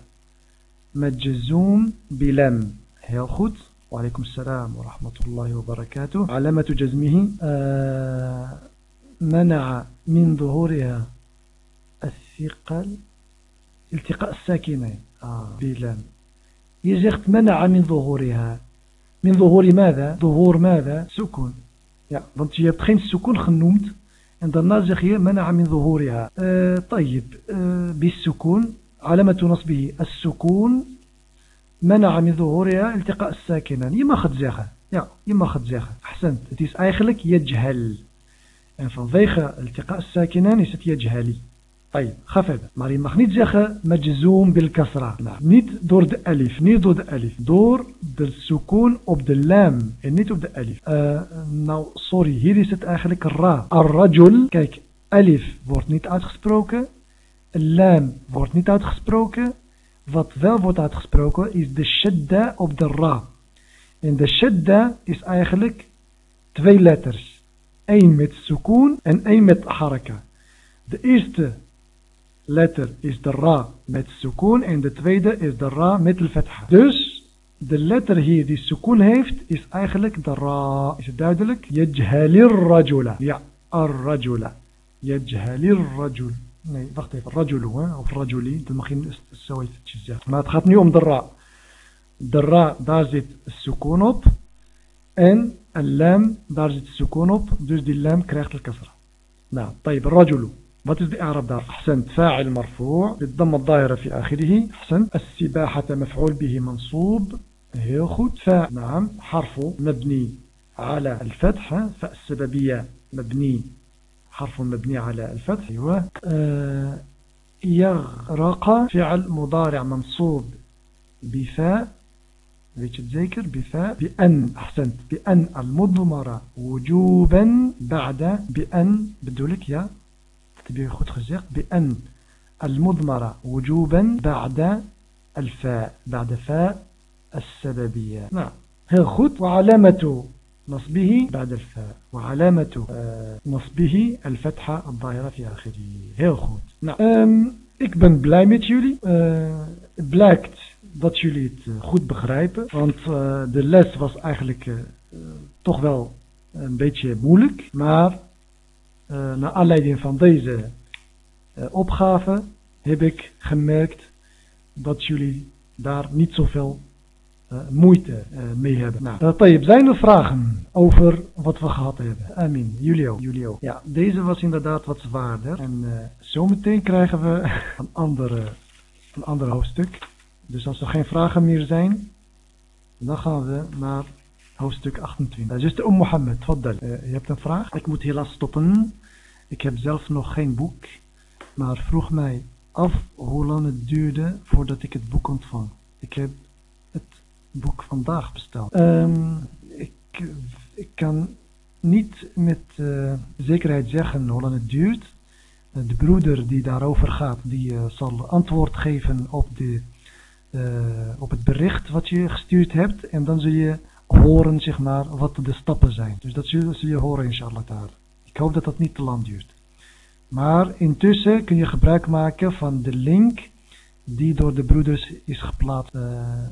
مجزوم بلم. heel goed وعليكم السلام ورحمة الله وبركاته. علامة جزمه آه منع من ظهورها. الثقل التقاء الساكنين آه بلم يزغت منع من ظهورها من ظهور ماذا ظهور ماذا سكون Ja, want je hebt geen sukoon genoemd. En daarna منع من ظهورها. Uh, طيب uh, بالسكون علامة نصبه السكون منع من ظهورها التقاء het zeggen. Ja, je mag het zeggen. Ahsend. Het is eigenlijk يجهل. En vanwege التقاء الساكنان is يجهلي. ga verder. Maar je mag niet zeggen majzoom bil kasra. Nou, niet door de alif, niet door de alif. Door de sukoon op de lam en niet op de alif. Uh, nou, sorry, hier is het eigenlijk ra. Ar-rajul, kijk, alif wordt niet uitgesproken. Lam wordt niet uitgesproken. Wat wel wordt uitgesproken is de shadda op de ra. En de shadda is eigenlijk twee letters. Eén met sukoon en één met haraka. De eerste letter is de ra met sukoon en de tweede is de ra met de fatha. Dus de letter hier die sukoon heeft is eigenlijk de ra. Is het duidelijk? Yajhalir rajula. Ja, ar-rajula. Yajhalir rajul. Nee, wacht even. Rajulu, hè? of rajuli. Dat mag je zo eventjes zeggen. Maar het gaat nu om de ra. De ra, daar zit sukoon op. En een lam, daar zit sukoon op. Dus die lam krijgt de kasra. Nou, طيب rajulu. Wat is de Arab daar? أحسنت فاعل مرفوع بالضم الظاهرة في آخره. أحسنت السباحة مفعول به منصوب. heel goed فاء نعم. حرف مبني على الفتح. فاء السببية مبني. حرف مبني على الفتح. أيوة. آه يغرق. فعل مضارع منصوب بفاء weet zeker بفاء بأن. أحسنت بأن المضمرة. وجوبا بعد بأن. bedoel ik بيخوتخزيق بأن المضمرة وجوبا بعد الفاء بعد فاء السببية. نعم. heel goed وعلامة نصبه بعد الفاء وعلامة آه، نصبه الفتحة الظاهرة في آخره. heel goed نعم. ik ben blij met jullie بلاكت dat jullie het goed begrijpen, want uh, de les was eigenlijk uh, toch wel een beetje moeilijk, maar naar aanleiding van deze opgave heb ik gemerkt dat jullie daar niet zoveel uh, moeite uh, mee hebben. Nou, uh, zijn er vragen over wat we gehad hebben? Amin. Julio. Julio. Ja, deze was inderdaad wat zwaarder. En zometeen krijgen we een, andere, een ander hoofdstuk. Dus als er geen vragen meer zijn, dan gaan we naar hoofdstuk 28. Uh, zuster Om Mohammed, wat je hebt een vraag? Ik moet helaas stoppen. Ik heb zelf nog geen boek. Maar vroeg mij af hoe lang het duurde voordat ik het boek ontvang. Ik heb het boek vandaag besteld. Um, ik, ik kan niet met uh, zekerheid zeggen hoe lang het duurt. Uh, de broeder die daarover gaat, die uh, zal antwoord geven op, de, op het bericht wat je gestuurd hebt. En dan zul je horen zeg maar, wat de stappen zijn. Dus dat zul je horen inshallah daar. Ik hoop dat dat niet te lang duurt. Maar intussen kun je gebruik maken van de link die door de broeders is geplaatst. Uh,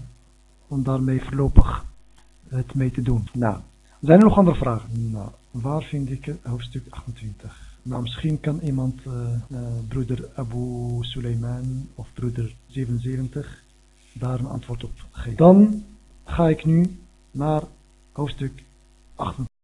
om daarmee voorlopig het mee te doen. Nou, zijn er nog andere vragen? Nou, waar vind ik hoofdstuk 28? Nou, misschien kan iemand, uh, uh, broeder Abu Suleiman of broeder 77, daar een antwoord op geven. Dan ga ik nu naar hoofdstuk 28.